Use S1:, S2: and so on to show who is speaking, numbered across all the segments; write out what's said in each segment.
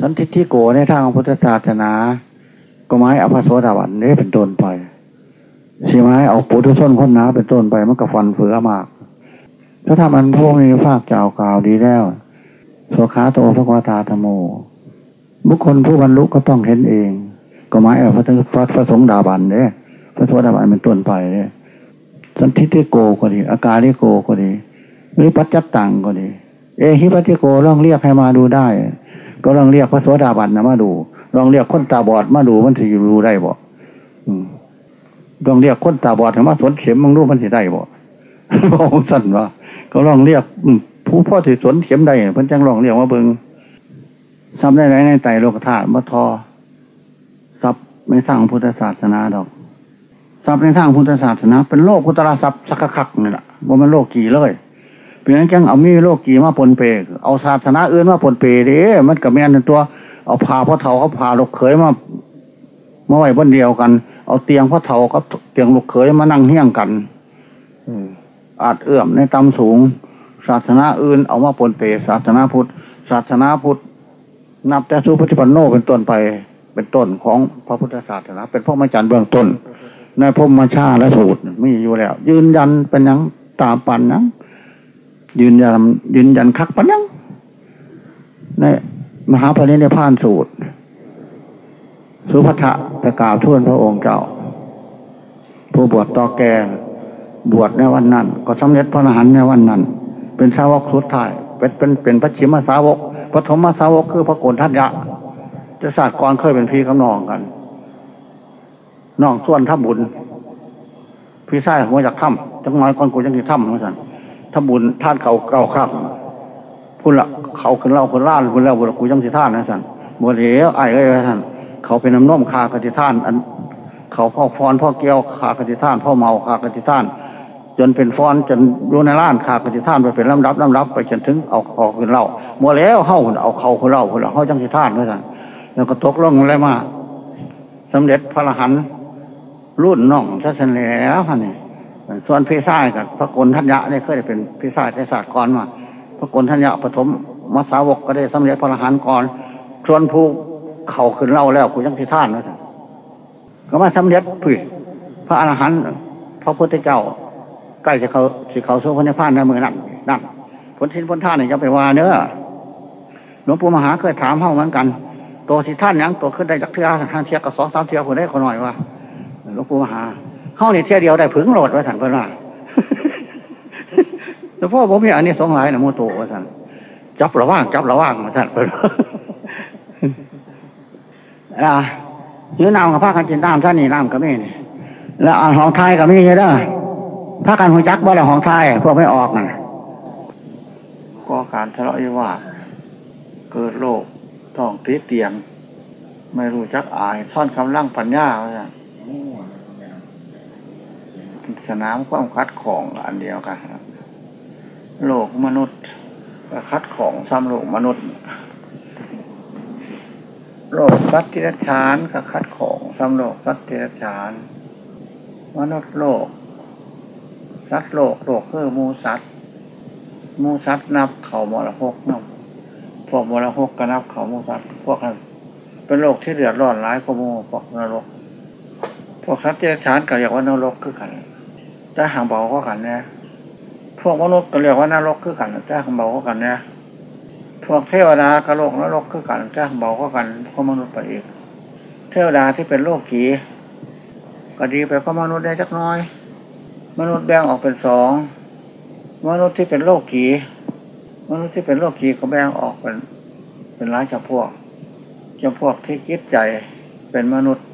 S1: สันทิฏฐิโกในทางพุทธศาสนา ก็ไม้อภัสโสดาบันนี้เป็นต้นไปสีไม้เอาปุถุชนคนหนาเป็นต้นไปมันก็ฟันเฟือมาก ถ้าทำมันพวกมีภาคเจ้ากล่าวดีแล้วโสขาโตพระวตาธโม บุคคลผู้บรรลุก็ต้องเห็นเอง ก็ไม้เอาพระพระสงฆ์ดาบันเนี่ยพระโสดาบันเป็นต้นไปเนี่ยสันทิฏฐิโกก็ดี อาการิโกก็ดีหรือปัจจัตตังก็ดี เอหิปัจจิโกลองเรียกให้มาดูได้ ก็ลองเรียกพระโสดาบันนะมาดู ลองเรียกคนตาบอดมาดูมันจะรู้ได้บ่ลองเรียกคนตาบอดมาสวนเข็มมึงรู้มันจะได้บ่บอกสั่นว่าก็ลองเรียกผู้พ่อถือสวนเข็มได้เพิ่นจังลองเรียกว่าเบิงซ้ำได้ไหนในไตโลกธาตุมาทอซับไม่สร้างพุทธศาสนาดอกทรัพย์ในทางพุทธศาสนาเป็นโลกพุทธราทรัพย์สักคักนี่แหละว่ามันโลกกี่เลย เพียงจังเอามีโลกกี่มาปนเปเอาศาสนาอื่นมาปนเปเด้มันกับแม่นตัว เอาพาพ่อเฒ่าเขาพาลูกเขยมามาไว้บนเดียวกัน เอาเตียงพ่อเฒ่ากับเตียงลูกเขยมานั่งเฮี้ยงกันอาจเอื้อมในตำสูง ศาสนาอื่น เอามาปนเปศาสนาพุทธศาสนาพุทธนับแต่สุปฏิปันโนเป็นต้นไปเป็นต้นของพระพุทธศาสนา เป็นพวกมาจันเบื้องต้น ในพมมชาและสูตรมีอยู่แล้ว ยืนยันเป็นยังตามปันยัง ยืนยันยืนยันคักปันยังในมหาปรินิพานสูตร สุภัทะประกาศทุ่นพระองค์เจ้า ผู้บวชต่อแกบวชในวันนั้น ก็สำเร็จพระอรหันต์ในวันนั้น เป็นสาวกสุดท้าย เป็นเป็นเป็นพระชิมสาวกปฐมสาวกคือพระโกนทัตยะจะศาสตร์กรเคยเป็นพี่กับน้องกันน้องส่วนทับบุญ พี่ชายหัวจากถ้ำจังน้อยก่อนกูยังที่ถ้ำเหมือนกัน ทับบุญท่านเขาเก่าข้างพุ่นละเขาขึ้นเล่าขึ้นล่านพุ่นแล้วบุญกูยังที่ท่านนะสันบัวเหลวไอ้เอ้ยท่านเขาเป็นน้ำนมคากติท่านอัน เขาพ่อฟอนพ่อเกี้ยวคากติท่านพ่อเมาคากติท่าน จนเป็นฟอนจนรู้ในล้านคากติท่านไปเป็นลำดับลำดับไปจนถึงเอาออกขึ้นเล่าบัวแล้วเข้าเอาเขาขึ้นเล่าพุ่นละเขาจังที่ท่านด้วยกันแล้วก็ตกลงอะไรมาสำเร็จพระรหันต์รุ่นน้องทัศนแล้วค่ะนี่ ส่วนพี่ชายกับพระกลทัญญะเนี่ยเคยได้เป็นพี่ชายในศาสตร์ก่อนมา พระกลทัญญะปฐมมัสาวกก็ได้สำเร็จพระอรหันต์ก่อนส่วนผู้เข่าขึ้นเล่าแล้วกูยังที่ท่านนะก็มาสำเร็จพี่พระอรหันต์พระพุทธเจ้าใกล้จะเขาสิเขาสู้พระนิพพานในมือนั่นนั่นผลทิ้นพ้นท่านเนี่ยจะไปว่าเนื้อหลวงปู่มหาเคยถามเขาเหมือนกัน ตัวที่ท่านยังตัวขึ้นได้จักเทียทางเทียกับสองสามเทียคนได้คนหน่อยว่าหลวงปู่มหา เข้าในเที่ยเดียวได้ผึ่งโหลดไว้สั่นเพื่อนว่าแต่พ่อผมมีอันนี้สองหลายนะโมโตว่าสั่นจับระว่างจับระว่างมาสั่นเพื่อนอ่ายืนน้ำกับผ้ากันจินน้ำท่านนี่น้ำกับมีนี่แล้วอ่านของไทยกับมีใช่ไหมผ้ากันหัวจักบ่แล้วของไทยพวกไม่ออกนะก็การทะเลาะวิวาเกิดโรคท้องติดเตียง ไม่รู้จักอายท่อนคำล่างปัญญาว่า สนามความคัดของอันเดียวกันโลกมนุษย์ก็คัดของซ้ำโลกมนุษย์ โลกสัตว์ที่รชานก็คัดของซ้ำโลกสัตว์ที่รชานมนุษย์โลก สัตว์โลกโลกคือมูสัตว์มูสัตว์นับเขามรหกนับพวกมรหกก็นับเขามูสัตว์พวกนั้นเป็นโลกที่เดือดร้อนร้ายกว่ามูพวกนรก พวกสัตว์ที่รชานก็เรียกว่านรกคือกัน แต่หางเบาก็กันเนี่ยพวกมนุษย์ก็เรียกว่านรกคือกันแต่หางเบาก็กันเนี่ยพวกเทวดากระโลกนรกคือกันแต่หางเบาก็กันพวกมนุษย์ไปอีก เทวดาที่เป็นโลกขีก็ดีไปก็มนุษย์ได้จักน้อย มนุษย์แบ่งออกเป็นสองมนุษย์ที่เป็นโลกขีมนุษย์ที่เป็นโลกขีก็แบ่งออกเป็น เป็นหลายจำพวกจำพวกที่คิดใจเป็นมนุษย์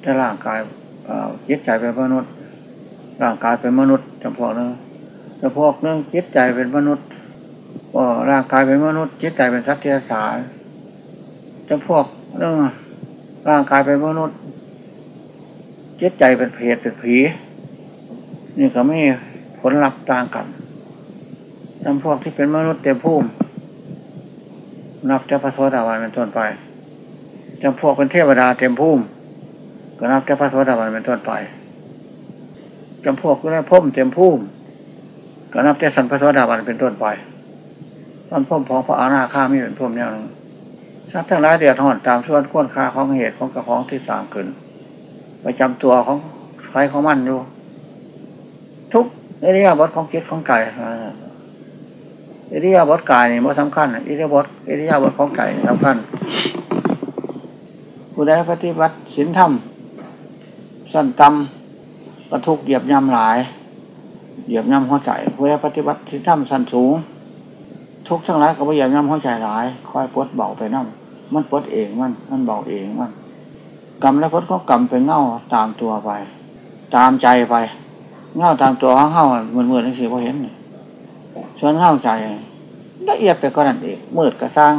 S1: แต่ร่างกายคิดใจเป็นมนุษย์ ร่างกายเป็นมนุษย์จำพวกนึงจำพวกนึงจิตใจเป็นมนุษย์ก็ร่างกายเป็นมนุษย์จิตใจเป็นสัตว์เทสารจำพวกนึงร่างกายเป็นมนุษย์จิตใจเป็นเพศเป็นผี นี่ก็ไม่ผลลัพธ์ต่างกันจำพวกที่เป็นมนุษย์เต็มภูมินับจะพระโสดาวันเป็นต้นไปจำพวกเป็นเทวดาเต็มภูมิก็นับจะพระโสดาวันเป็นต้นไป จำพวกก็ได้พุ่มเต็มพุ่มก็นับแต่สันพระสวัสดาบันเป็นต้นไปตอนพุ่มของพระอาณาข้ามีเป็นพุ่มเนี่ยสัตว์ทั้งหลายเดือดร้อนตามส่วนข้นคาของเหตุของกระของที่สร้างขึ้นประจำตัวของไฟของมันอยู่ทุกเอริยาบทของจิตของไก่เอริยาบทกายนี่มันสำคัญเอริยาบทเอริยาบทของไก่สำคัญผู้ใดปฏิบัติศีลธรรมสั้นตำ กระทุกเหยียบย่ำหลาย เหยียบย่ำหัวใจผู้ใดปฏิบัติศีลธรรมสั้นสูง ทุกทั้งหลายก็ไม่เหยียบย่ำหัวใจหลายคอยปวดเบาไปนั่งมันปวดเองมันมันเบาเองมันกรรมและพดก็กรรมเป็นเง่าตามตัวไป ตามใจไป เง่าตามตัวเง่าเหมือนเหมือนที่สิพอเห็นส่วนเง่าใจละเอียดไปก็นั่นเองมืดกระซัง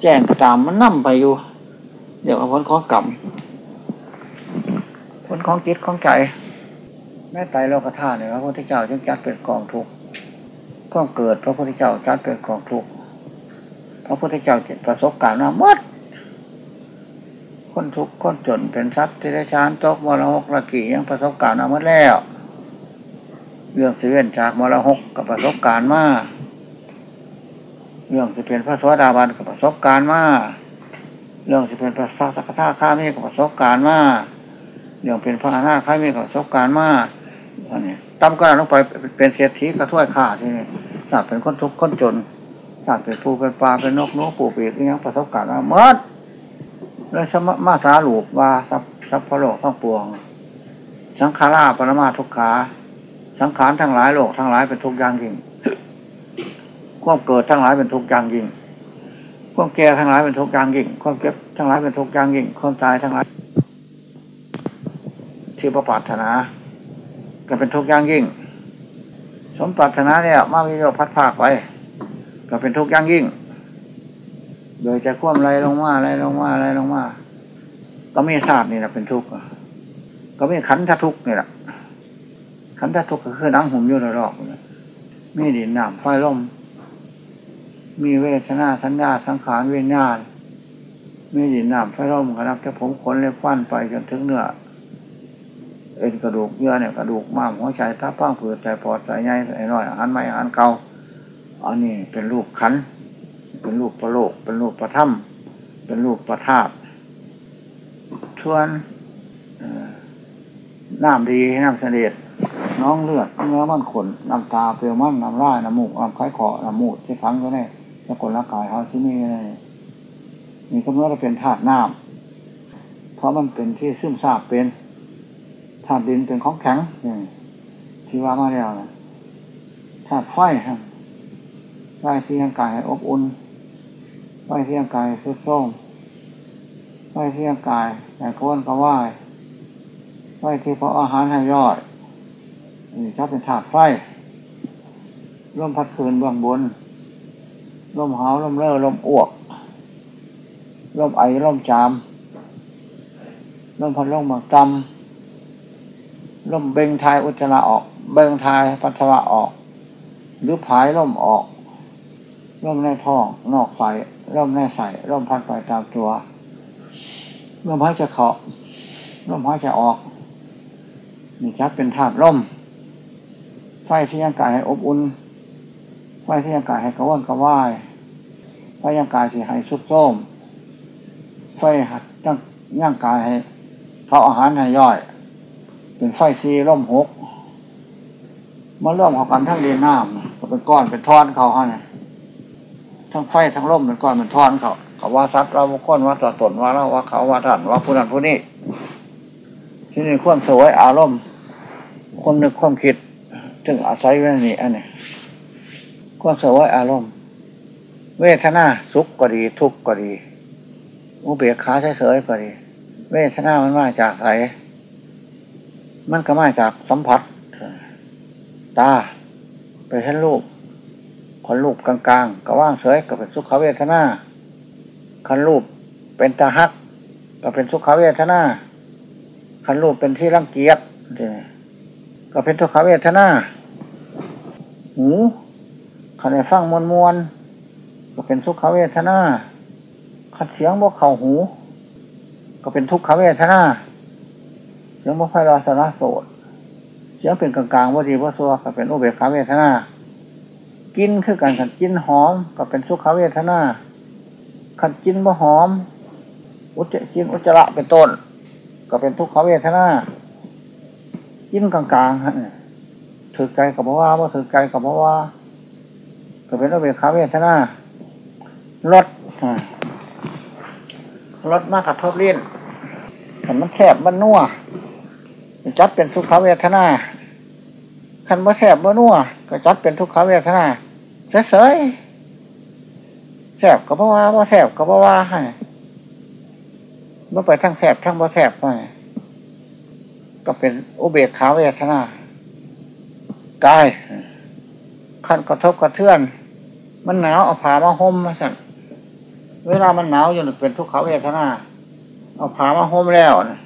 S1: แจ้งกระตามมันนั่มไปอยู่ เดี๋ยวผลของกรรมผลของจิตของใจ แม่ไตโลกธาตุเนี่ยพระพุทธเจ้าจึงจัดเป็นกองทุกข์ก็เกิดพระพุทธเจ้าจัดเป็นกองทุกข์พระพุทธเจ้าจิตประสบการณ์มาหมดคนทุกข์คนจนเป็นทรัพย์ที่ได้ชานตกมรหกระกี่ยังประสบการณ์มาหมดแล้ว เรื่องสิเว้นจากมรหกกับประสบการณ์มาเรื่องจะเป็นพระสวัสดาบันกับประสบการณ์มาเรื่องจะเป็นพระสักทาข้ามีกับประสบการณ์มาเรื่องเป็นพระอนาคามีกับประสบการณ์มา ตั้มก็ลงไปเป็นเศรษฐีกระถ้วยข่าที่นี่ทราเป็นคนทุกข์คนจนทราเป็นผู้เป็นปลาเป็นนกนกปูปีกยังประสบการณ์มาเมื่อแล้วสมมาสาหลูบว่าสัพสัพพโลกทั้งปวง สังขาราปรมาทุกขา สังขารทั้งหลายโลกทั้งหลายเป็นทุกอย่างยิ่งความเกิดทั้งหลายเป็นทุกอย่างยิ่งความแก่ทั้งหลายเป็นทุกอย่างยิ่งความเก็บทั้งหลายเป็นทุกอย่างยิ่งความตายทั้งหลายที่ประปาถนา ก็เป็นทุกอย่างยิ่ง สมปรารถนาเนี่ยมาวิโยพัดภาคไว้ก็เป็นทุกอย่างยิ่ง โดยจะคว่ำไรลงมาไรลงมาไรลงมาก็ไม่ทราบนี่แหละเป็นทุกข์ก็ไม่ขันททุกข์นี่แหละขันททุกข์ก็คือนังหุ่มยู่รอบๆมีดินน้ำไฟลมมีเวทนาสัญญาสังขารเวียนญาณมีดินน้ำไฟลมกระนับจะผมขนเล็บฟันไปจนถึงเนื้อ เอ็นกระดูกเยื่อเนี่ยกระดูกม้ามหัวใจทับพ้างผืดใจปอดใจใหญ่ใจน้อยอาหารไม่อาหารเก่าอันนี้เป็นรูปขัน เป็นรูปประโลก เป็นรูปประถ้ำเป็นรูปประทาบชวนน้ำดีน้ำเสด็จน้องเลือดเนื้อมันขนน้ำตาเปลวมันน้ำลายน้ำมูกน้ำไข้ขอน้ำมูดที่ทั้งก็ได้สกุลร่างกายเขาที่นี่นี่ก็เมื่อเราเป็นธาตุน้ำเพราะมันเป็นที่ซึมซาบเป็น ธาตุดินเป็นของแข็งที่ว่ามาแล้วนะธาตุไฟครับไฟที่ร่างกายอบอุ่นไฟที่ร่างกายสุดโทมไฟที่ร่างกายแต่ก้นก็ว่ายไฟที่พออาหารให้ยอดนี่จะเป็นถาดไฟร่มพัดคืนเบื้องบนร่มหาวร่มเล่อร่มอ้วกร่มไอร่มจามร่มพัดร่มบางตำ ร่มเบ่งทายอุจจาระออก เบ่งทายปัสสาวะออก หรือผายร่มออกร่มในท้องนอกใส่ร่มในใส่ร่มพัดไปตามตัวร่มหายจะเขาร่มหายจะออกนี่จัดเป็นธาตุร่มไฟที่ยังกายให้อบอุ่นไฟที่ยังกายให้กระว่นกระว่ายไฟยังกายที่ให้ซุกโซมไฟหัดตั้งย่างกายให้เขาอาหารให้ย่อย เป็นไฟซีร่มหกมาร่วมเขากันทั้งเรียนน้ำเป็นก้อนเป็นท่อนเขาฮะเนี่ยทั้งไฟทั้งร่มเป็นก้อนเป็นท่อนเขาเขาว่าซัดเราบุคคลว่าตัวตนว่าเราว่าเขาว่าท่านว่าผู้นั้นผู้นี้ที่นี่ความสวยอารมณ์คนนึกความคิดถึงอาศัยไว้นี่อันนี้ความสวยอารมณ์ เวทนาสุขก็ดี ทุกข์ก็ดีอุเบกขาเฉยๆก็ดี เวทนามันมาจากไหน มันก็มาจากสัมผัส ตา ไปเห็นรูปคันรูปกลางๆก็ว่างเฉยก็เป็นสุขเวทนาคันรูปเป็นตาฮัก ก็เป็นสุขเวทนาคันรูปเป็นที่รังเกียจก็เป็นทุกขเวทนาหูขันในฟังมวลมวลก็เป็นทุขเวทนาขันเสียงบกเข่าหู ก็เป็นทุกขเวทนา เสียงบกไฟรอสาระโสดเสียงเป็นกลางๆว่าดีว่าซัวก็เป็นอุเบกขาเวทนา กินคือการขันกินหอมก็เป็นสุขเวทนาขันกินมะหอม อุจจกินอุจจระเป็นต้น ก็เป็นทุกขเวทนากินกลางๆฮะถือใจกับเพราะว่าว่าถือใจกับเพราะว่าก็เป็นอุเบกขาเวทนารถรถมากกระทบลิ้นขันมันแคบมันนัว จัดเป็นทุกขเวทนาขันมันแคบมันนัวก็จัดเป็นทุกขเวทนาเฉยๆแสบก็เพระว่าว่แสบก็เพระว่าให้เมื่ไปทั้งแสบทั้งบ่แสบไปก็เป็นอุเบกขาเวทนากายขันกระทบกระเทือน มันหนาวเอาผ้ามาห่มมาสั่นเวลามันหนาวอยู่หนึ่งเป็นทุกขเวทนา เอาผ้ามาห่มแล้วนะ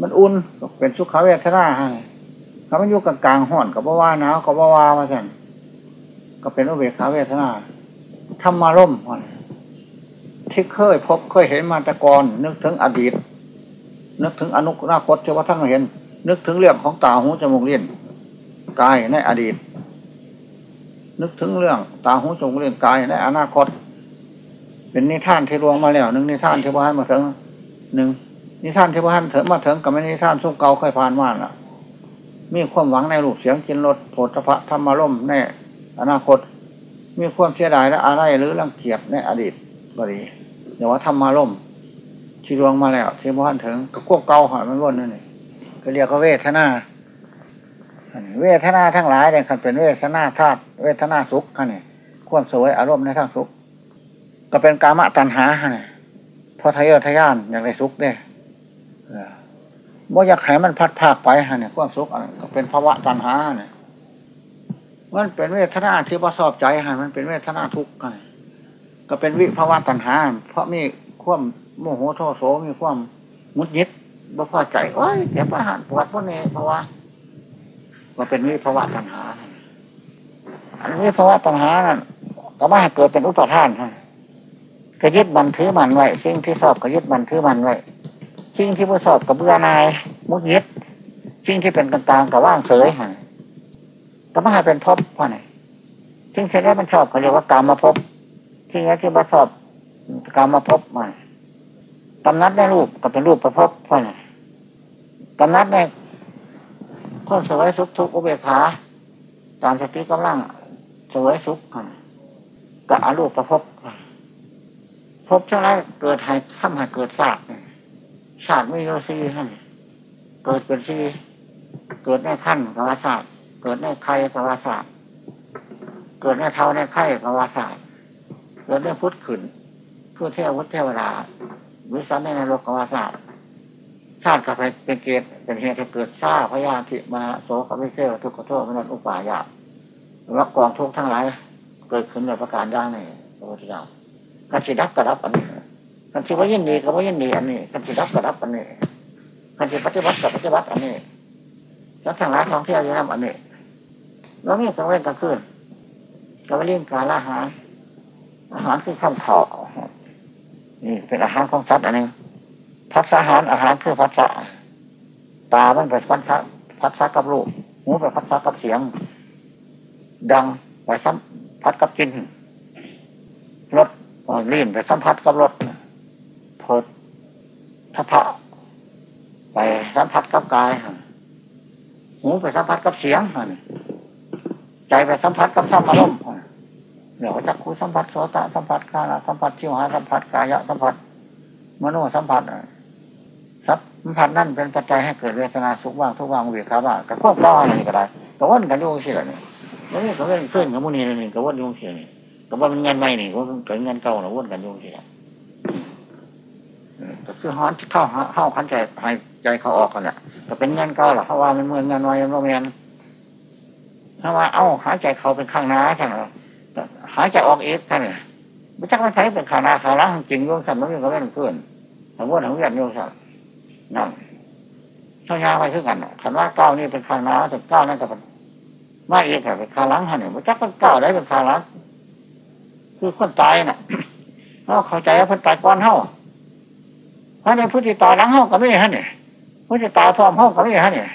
S1: มันอุ่นก็เป็นทุขเวทนาให้ถ้ามันอยู่กลางกลางห่อนกับว่าหนาวกับว่ามาสั่นก็เป็นอุเบกขาเวทนาธรรมารมห่อนที่เคยพบเคยเห็นมาแต่ก่อนนึกถึงอดีต นึกถึงอนุนาคตที่ว่าท่านเห็น นึกถึงเรื่องของตาหูจมูกเลี้ยนกายในอดีต นึกถึงเรื่องตาหูจมูกเลี้ยนกายในอนาคต เป็นนิทานที่รวงมาแล้วหนึ่งนิทานที่บ้านมาถึงหนึ่ง นิท่านที่บ้านถึงมาถึงกับไม่นิท่านสุ่มเก่าเคยผ่านมาล่ะ มีความหวังในรูปเสียงกินรสโผฏฐะธรรมารมในอนาคต มีความเสียดายและอะไรหรือรังเกียจในอดีตบริอย่าว่าธรรมารมที่รวงมาแล้วที่บ้านถึงก็ควบเก่าหอยมันวนนั่นเองก็เรียกว่าเวทนาเวทนาทั้งหลายเนี่ยคันเป็นเวทนาธาตุเวทนาสุขคันนี่ความสวยอารมณ์ในทางสุข ก็เป็นกามะตัณหาเนี่ยพอทะเยอทะยานอย่ากได้สุขเนี่ย ว่าอยากให้มันพัดภาคไปฮะเนี่ยความสุขก็เป็นภาวะตัณหาเนี่ยมันเป็นเวทนาที่ประสอบใจฮะมันเป็นเวทนาทุกข์ก็เป็นวิภาวะตัณหา เพราะมีความโมโหโทโสมีความมุดยิดบ่พอใจโอ้ยเจ็บอาหารปวดพวกนี้เพราะว่ามันเป็นวิภาวะตัณหา อันนี้ภาวะตัณหานั่นก็มาเกิดเป็นอุปทานฮะก็ยึดมันถือมันไว้สิ่งที่สอบก็ยึดมันถือมันไว้ สิ่งที่ผู้สอบกับเบื่อนายมุดยึดสิ่งที่เป็นกลางๆกับว่างเฉยฮะก็มาเป็นพบพ่อไหนสิ่งที่ได้มันชอบก็เรียกว่ากรรมมาพบสิ่งที่มาสอบกรรมมาพบมากำนัดในรูปก็เป็นรูปประพบพ่อไหนกำนัดในข้อสวยสุขทุกอุเบกขาตามสติกำลังสวยสุขกับอารูปประพบพบเท่าไรเกิดให้ข้ามห้เกิดศาสตร์ ศาสตร์ไม่โยซีท่านเกิดเป็นซีเกิดในขั้นกวาศาสตร์เกิดในไข่กวาศาสตร์เกิดในเท้าในไข่กวาศาสตร์เกิดในพุทธขึ้นเพื่อเทวเทวดาวิสันในนรกกวาศาสตร์ชาติกับเป็นเกตเป็นเหตุเกิดชาพยาธิมาโสกวิเศษทุกขโทษมนุษย์อุปายารักกองทุกทั้งหลายเกิดขึ้นในประการด้ในพระพุทธเจ้ากันสิดับกระดับอันนี้ กันสิว่ายินดีกับว่ายินดีอันนี้กันสิดับกระดับอันนี้กันสิปฏิบัติกับปฏิบัติอันนี้แล้วทั้งหลายท่องเที่ยวอยู่นั่นอันนี้แล้วมีกังเว้นกลางคืนกับเลี้ยงการอาหารอาหารคือข้าวเผานี่เป็นอาหารของสัตว์อันนึงพัฒอาหารอาหารคือพัฒนาตามันเป็นพัฒพัฒกับรูปหูเป็นพัฒกับเสียง ดังไปสัมผัสกับกินรสลิ้นไปสัมผัสกับร สพดทัพะไปสัมผัสกับกายหูไปสัมผัสกับเสียงใจไปสัมผัสกับสัมผัสลมเดี๋ยวจักคุสัมผัสโสตสัมผัสกาลสัมผัสชิวหาสัมผัสกายะสัมผัสมโนสัมผัสสัมผัสนั่นเป็นปัจจัยให้เกิดเวทนาสุขบ้างทุกบ้างเวียขาบ้างกระควบล้ออะไรก็ได้กระวนกันยุ่งเสียนี่แล้วนี่ก็เล่นขึ้นกับมุนีนี่กระวนยุ่งเสียนี่ก็ว่ามันเงินใหม่นี่ก็เกิดเงินเก่าหรือวนกันยุ่งเสีย ก็คือฮ้อนเข้าเข้าขันใจหายใจเขาออกกันแหละก็เป็นเงินก่าหรอเพราะว่ามันเมือนเงินไว้มันเงินถ้าะว่าเอ้าหายใจเขาเป็นข้างน้าใช่ไหมหายใจออกเอฟท่านไม่ชักมันใช้เป็นข้างน้าข้างล่างจริงโยุ่งสั่นมันก็เล่นเพื่อนแต่ว่าถึงยันยุ่งสั่นนั่นเท่ายาไปคือกันขันว่าเก้านี่เป็นข้างน้าแต่เก้านั่นก็เป็นมาเอกเป็นข้างล่างท่านเนี่ยไม่ชักมันเก้าได้เป็นข้างล่างคือคนตายน่ะเราเข้าใจว่าคนตายก่อนเท่า พราะในพุทธิตายหลังเท่าก็ไม่ฮะเนี่ยพุทธิตายพร้อมเท่าก็ไม่ฮะเนี่ย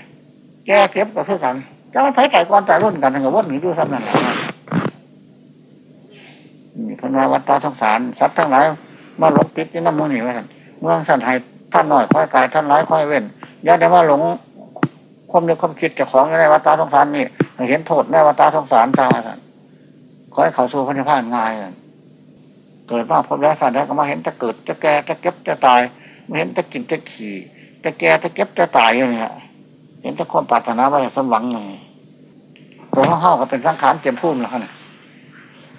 S1: แกเก็บก็คือกันจะมาไผ่ตายก่อนตายรุ่นกันทางกับวนหนีดูซ้ำนั่นแหละนี่พนวัตตาสงสารสัตว์ทั้งหลายมาหลงติดที่น้ำมือนี่ไว้ท่านเมืองสันให้ท่านหน่อยค่อยกายท่านร้ายค่อยเว้นอย่าได้มาหลงความนึกความคิดจ้าของในวัตตาสงสารนี่เห็นโทษในวัตตาสงสารตาท่านขอให้เขาสู่พระนิพพานง่ายเกิดมาพบแล้วสัตว์แล้วก็มาเห็นจะเกิดจะแก่จะเก็บจะตาย เห็นจะกินจะขี่จะแก่จะเก็บจะตายอย่างเงี้ยเห็นแต่ความปรารถนาว่าจะสมหวังอย่างตัวห้าก็เป็นสังขารเต็มพุ่มแล้วนะ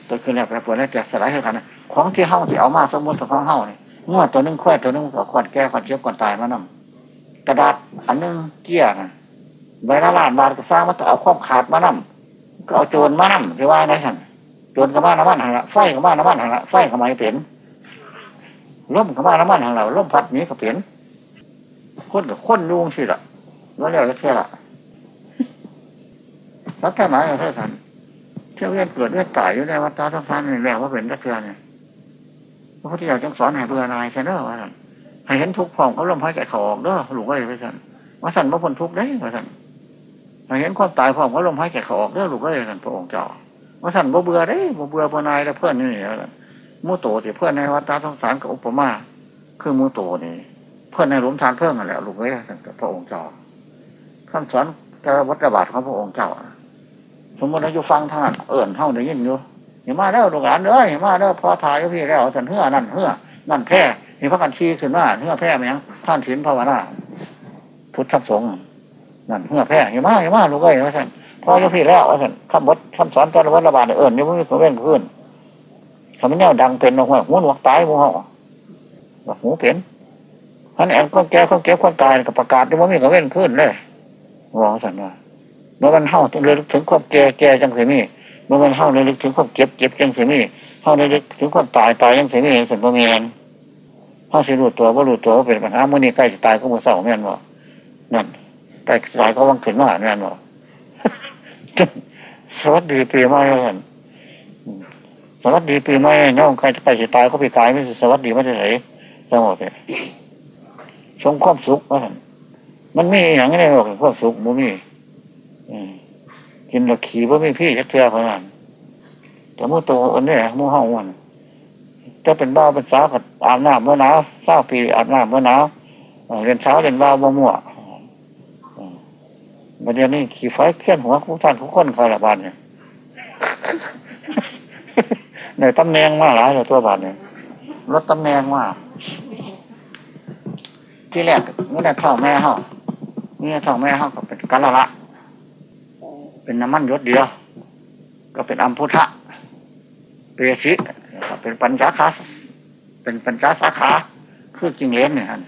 S1: ตัวคือแล้วแปรปวนแล้วจะสลายให้กันนะของที่เฮาที่เอามาสมมติของเฮาเนี่ยงวดตัวนึงแควตัวนึงก็ขวดแก่ขวดเจ็บขวดตายมานำกระดาษอันนึงเกี้ยนะใบละล้านบาทก็สร้างมาต้องเอาความขาดมานำก็เอาโจรมานำหรือว่าไงท่นโจรกับบ้านน้ำมันหันละไฟกับบ้านน้ำมันหันละไฟกับไม้เปลี่ยน ร่มกับบ้านน้ำมันหันละร่มพัดนี้ก็เปลี่ยนคนกับคนลุงสิละว่าเรียกแล้วแค่ละรัฐหมายอะไรท่านเที่ยวเวียนเกิดเวียนตายอยู่ในวัฏฏะสงสารนี่แหละว่าเป็นรัฐเทือเนี่ยพระพุทธเจ้าจึงสอนให้เบื่อนายใช่เนอะว่าท่านให้เห็นทุกข์พร้อมเขาลมหายใจเขาออกเด้อหลูกไว้ไว้ท่านว่าท่านว่าพ้นทุกข์ได้ว่าท่านให้เห็นความตายพร้อมเขาลมหายใจเขาออกเด้อหลูกไว้ท่านพระองค์เจ้าว่าท่านบ่เบื่อได้บ่เบื่อบ่นายแล้วเพื่อนนี่แล้ว มูโตที่เพื่อนในวัฏสงสารกับอุปมาคือมูโตนี่ เพื่อนในหลุมทานเพิ่มกันแหล้วลูกเอ้ยพระองค์เจ้าคำสอนกระวัตบาทของพระองค์เจ้าสมมติเราอยู่ฟังท่านเอิ่นเท่าได้ยินอยู่เห็นมาแล้วลูกหลานเอ้ยเห็นมาแล้วพอถ่ายอยู่พี่แล้วสันเฮือนั่นเฮือนั่นแพร่มีพระกันชี้ขึ้นมาเฮือแพร่ไหมยังท่านศีลภาวนาพุทธสงฆ์นั่นเฮือแพร่เห็นมาเห็นมาลูกเอ้ยว่าสันพออยู่พี่แล้วว่าสันคำบดคำสอนกระวัตบาทเอิ่นอยู่ไม่มีคนเว้นขึ้น คำนี้ดังเป็นหัวหูหนวกตายหัวหัวหูเป็นท่านแอนก็แก่ก็เก็บก็ตายกับประกาศที่ว่ามีคนเว้นขึ้นเลยว่าสันว่าเมื่อมันเฮาต้องระลึกถึงความแก่แก่จังสิมีเมื่อมันเฮาระลึกถึงความเจ็บเจ็บจังสิมีเฮาระลึกถึงความตายตายจังสิมีสันบ่มีอันเฮาสิรู้ตัวว่ารู้ตัวว่าเป็นปัญหาเมื่อนี้ใกล้จะตายก็มือเศร้าแม่นบ่นั่นใกล้ตายก็วังขึ้นมาแม่นบ่สวัสดีปีใหม่ท่าน สวัสดีปีใหม่น้องใครจะใกล้จะตายก็ไปตายไม่ใช่สวัสดีไม่ใช่ไหนจังหวะเนี่ยชมความสุขว่ามันมีอย่างนี้หรอกความสุขมันมีกินแล้วขี่ว่าม่พี่จักเทือเพราะนั้นแต่เมื่อโตอันนี้มื่อห้องวันจะเป็นบ้าเป็นสาวกับอาบน้ำเมื่อหนาวเศร้าปีอาบน้ำเมื่อหนาวเรียนเช้าเรียนบ้าบ่มั่วมประเดี๋ยวนี้ขี่ไฟเคลื่อนหัวคู่ท่านคู่คนคอยละบานเนี่ย ในตำแหน่งมาหลายเลยตัวบานเนี่ยลดตำแหน่งมาที่แรกนี่ได้ท้องแม่ห้องนี่ท้องแม่ห้องก็เป็นกะละละ เป็นน้ำมันยศเดียว ก็เป็นอัมพุทธะเปรชิก็เป็นปัญจาคาเป็นปัญจาสาขา คือจริงเลนเนี่ยฮะ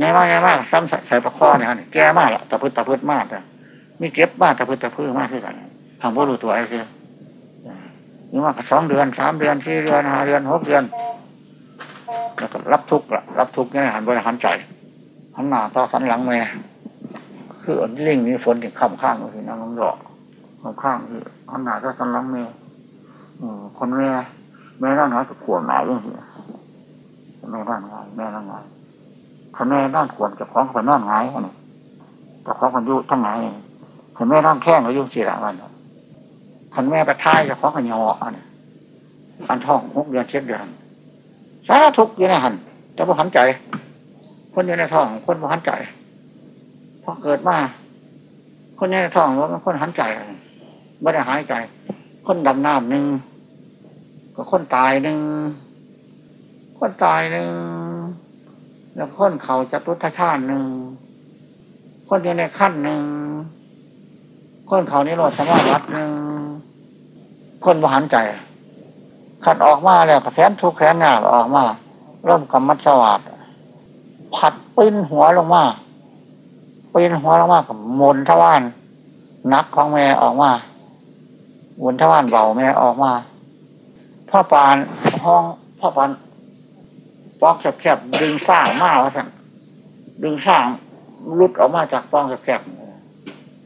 S1: ง่ายมากง่ายมากซ้ำใส่ประคอเนี่ยฮะแก่มากละตะพืดตะพืดมากแต่มีเจ็บมากตะพืดตะพืดมากขึ้นกันทางบ่รู้ตัวไอ้เสีย นี่มาสองเดือนสามเดือนสี่เดือนห้าเดือนหกเดือนแล้วก็รับทุกข์ละรับทุกข์เนี่ยหันบริหารใจหันหน้าต่อสันหลังแม่คืออันลิงนี่ฝนถึงข้ามข้างก็คือนั่งน้ำดอกข้ามข้างคืออันหนาก็สันหลังแม่คนแม่แม่ร่างน้อยก็ขวมหนาวเรื่องนี้แม่ร่างงายแม่ร่างงายคนแม่ร่างขวมจะคล้องคนร่งงายนี่จะคล้องคนยุ่ทั้งไงคนแม่ร่างแข้งก็ยุ่งสียมัน คนแม่ประทายจะคล้องกันยออันอันท้องหกเดือนเจ็ดเดือนสารทุกข์อยู่ในหันแต่พอหันใจ คนอยู่ในท้อง คนพอหันใจพอเกิดมาคนในท้องว่ามันคนหันใจไม่ได้หายใจ คนดำน้ำหนึ่งก็คนตายหนึ่งคนตายหนึ่งแล้วคนเขาจะตุทชาติหนึ่งคนอยู่ในขั้นหนึ่ง คนเขานิโรธสมาบัติหนึ่งคนบหันใจขัดออกมาแล้วแขนทุกแขนหน้าออกมาร่มกำมัดสวัสดผัดปิ้นหัวลงมาปีนหัวลงมากับมนทวานนักของแม่ออกมามนทวานเบาแม่ออกมาพ่อปานห้องพ่อปานปอกแคบๆดึงสร้างมากว่าสั่งดึงสร้างรุดออกมาจากปองแคบๆ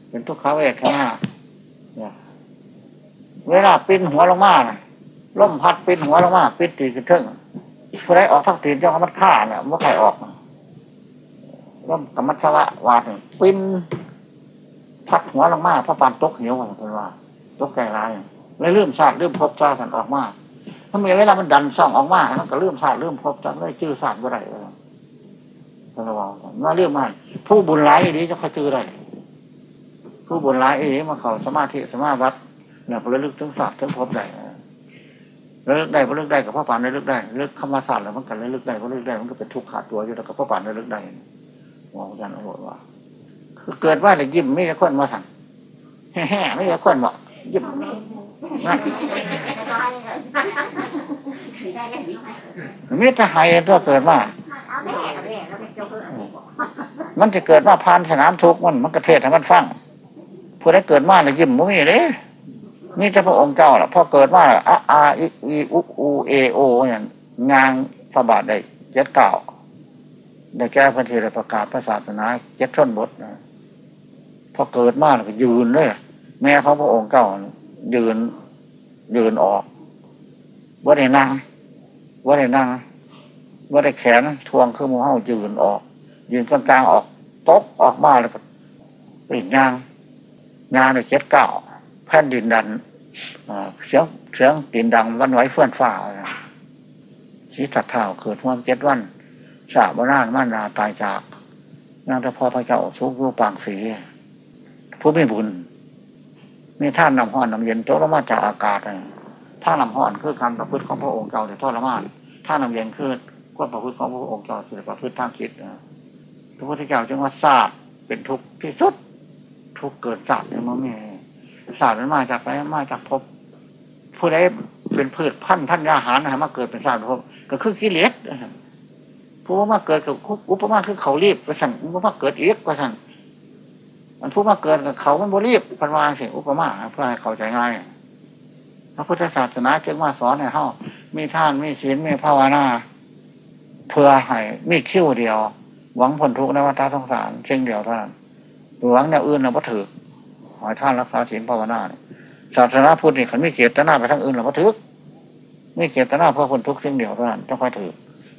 S1: เป็นทุกขเวทนาเวลาปีนหัวลงมาล่มพัดปีนหัวลงมาปีนตีกระเทิงผู้ใดออกทักตีนเจ้าก็มันฆ่าเนี่ยเมื่อใครออกร่มกรรมชวะวาดปิ้นพัดหัวลงมาพระปานตกเหนียวกันเป็นว่าตกใจร้ายเลยเริ่มชาติเริ่มพบชาติกันออกมาถ้ามีเวลามันดันซ่องออกมามันก็เริ่มศาตร์เริ่มพบจังเลยชื่อศาสตร์ก็ได้เลยระวังมาเรื่องมันผู้บุญร้ายนี้จะคอยชื่ออะได้ ผู้บุญร้ายนี้มาเขาสมาธิสมาบัติเนี่ยระลึกถึงศาสตร์ถึงพบได้ระลึกได้ระลึกได้กับพ่อปานระลึกได้ระลึกคำว่าศาสตร์แล้วมันกันระลึกได้ระลึกได้มันก็เป็นทุกข์ขาดตัวอยู่แล้วกับพ่อปานระลึกได้มองอาจารย์บอกว่า คือเกิดว่าแต่ยิ้มไม่ใช่คนมาสั่งแห่ไม่ใช่คนบอกยิ้มนั่นไม่จะหายตัวเกิดมามันจะเกิดมาพานสนามทุกมันมันกระเทศให้มันฟัง ผู้ได้เกิดมาแล้วยิ้มมุ้ยเลยนี่จะพระองค์เจ้าล่ะพอเกิดมาอะอาอีอีอุอูเอโอเนี่ยงางพระบาทได้เจ็ดเก่าได้แก้พันธีประกาศพระศาสนาเจ็ดชนบทนะพอเกิดมาก็ยืนเลยแม่เขาพระองค์เจ้ายืนยืนออกว่าได้นั่งว่าได้นั่งว่าได้แขนทวงคือมือเ้ายืนออก ยืนกลางๆออกตกออกมาแล้วก็ปิดยาง งานในเจ็ดเก้าแผ่นดินดันเสียงเสียงดินดังวันไหวเฟื่อนฟ้าชีตัดเท้าเกิดห่วมเจ็ดวันสาบนานม่านนาตายจากนางตะพอพระเจ้าสุกรูปางสีผู้ไม่บุญมีท่านนำห่อนนำเย็นโตละมาจากอากาศท่านนำห่อนคือการประพฤติของพระองค์เจ้าแต่ทอดละมานท่านนำเย็นคือความประพฤติของพระองค์เจ้าคือประพฤติทางจิตพระพุทธเจ้าจึงว่าทราบเป็นทุกข์ที่สุด ทุกเกิดจากในมะเมศาสตร์มันมาจากอะไรมาจากภพผู้ใดเป็นพืชพันธุ์พันอาหารนะมาเกิดเป็นศาสตร์ภพก็คือกิเลสผู้มาเกิดกับอุปมาคือเขารีบประสันอุปมาเกิดเอกประสันมันผู้มาเกิดกับเขามันบรีบพันวาสิอุปมาเพื่อให้เขาใจง่ายพระพุทธศาสนาจึงมาสอนให้เฮามีท่านมีศีลมีภาวนาเพื่อให้มีคิ้วเดียว หวังผลทุกข์ในวัฏสงสารเช่นเดียวเท่านั้น หวังแนวอื่นเราก็ถือหอยท่านรักษาศีลภาวนาเนี่ยศาสนาพุทธนี่ขันไม่เจตนาไปทั้งอื่นเราก็ถือไม่เจตนาเพื่อคนทุกข์เช่นเดียวเท่านั้นต้องค่อยถือ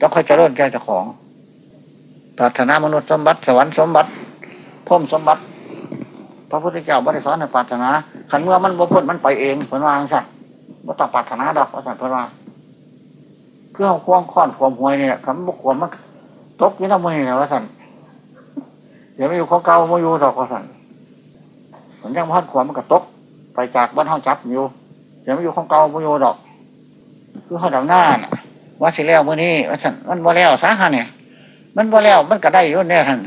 S1: ต้องค่อยเจริญแก้เจ้าของปรารถนามนุษย์สมบัติสวรรค์สมบัติพุ่มสมบัติ พระพุทธเจ้าบริสอนในปรารถนาขันเมื่อมันบ่พ้นมันไปเองเพิ่นวางสั่บ่ต้องปรารถนาดอกว่าสั่เพิ่นว่าเครื่อควงค้อนความหวยเนี่ยคำบุกขวมมันตกยี่น้ำมือเนี่ยว่าสั่น เดี๋ยวไม่อยู่ของเก่าไม่อยู่ดอกว่าสั่นผลยังพัดขวมมันก็ตก ไปจากบ้านห้องจับอยู่เดี๋ยวไม่อยู่ของเก่าไม่อยู่ดอก คือเขาดำหน้าน่ะว่าสิแล้วมื่อนี้ว่าสันมันบ่แล้วสาหันเนี่ยมันบ่แล้วมันก็ได้อยู่เนี่ยท่าน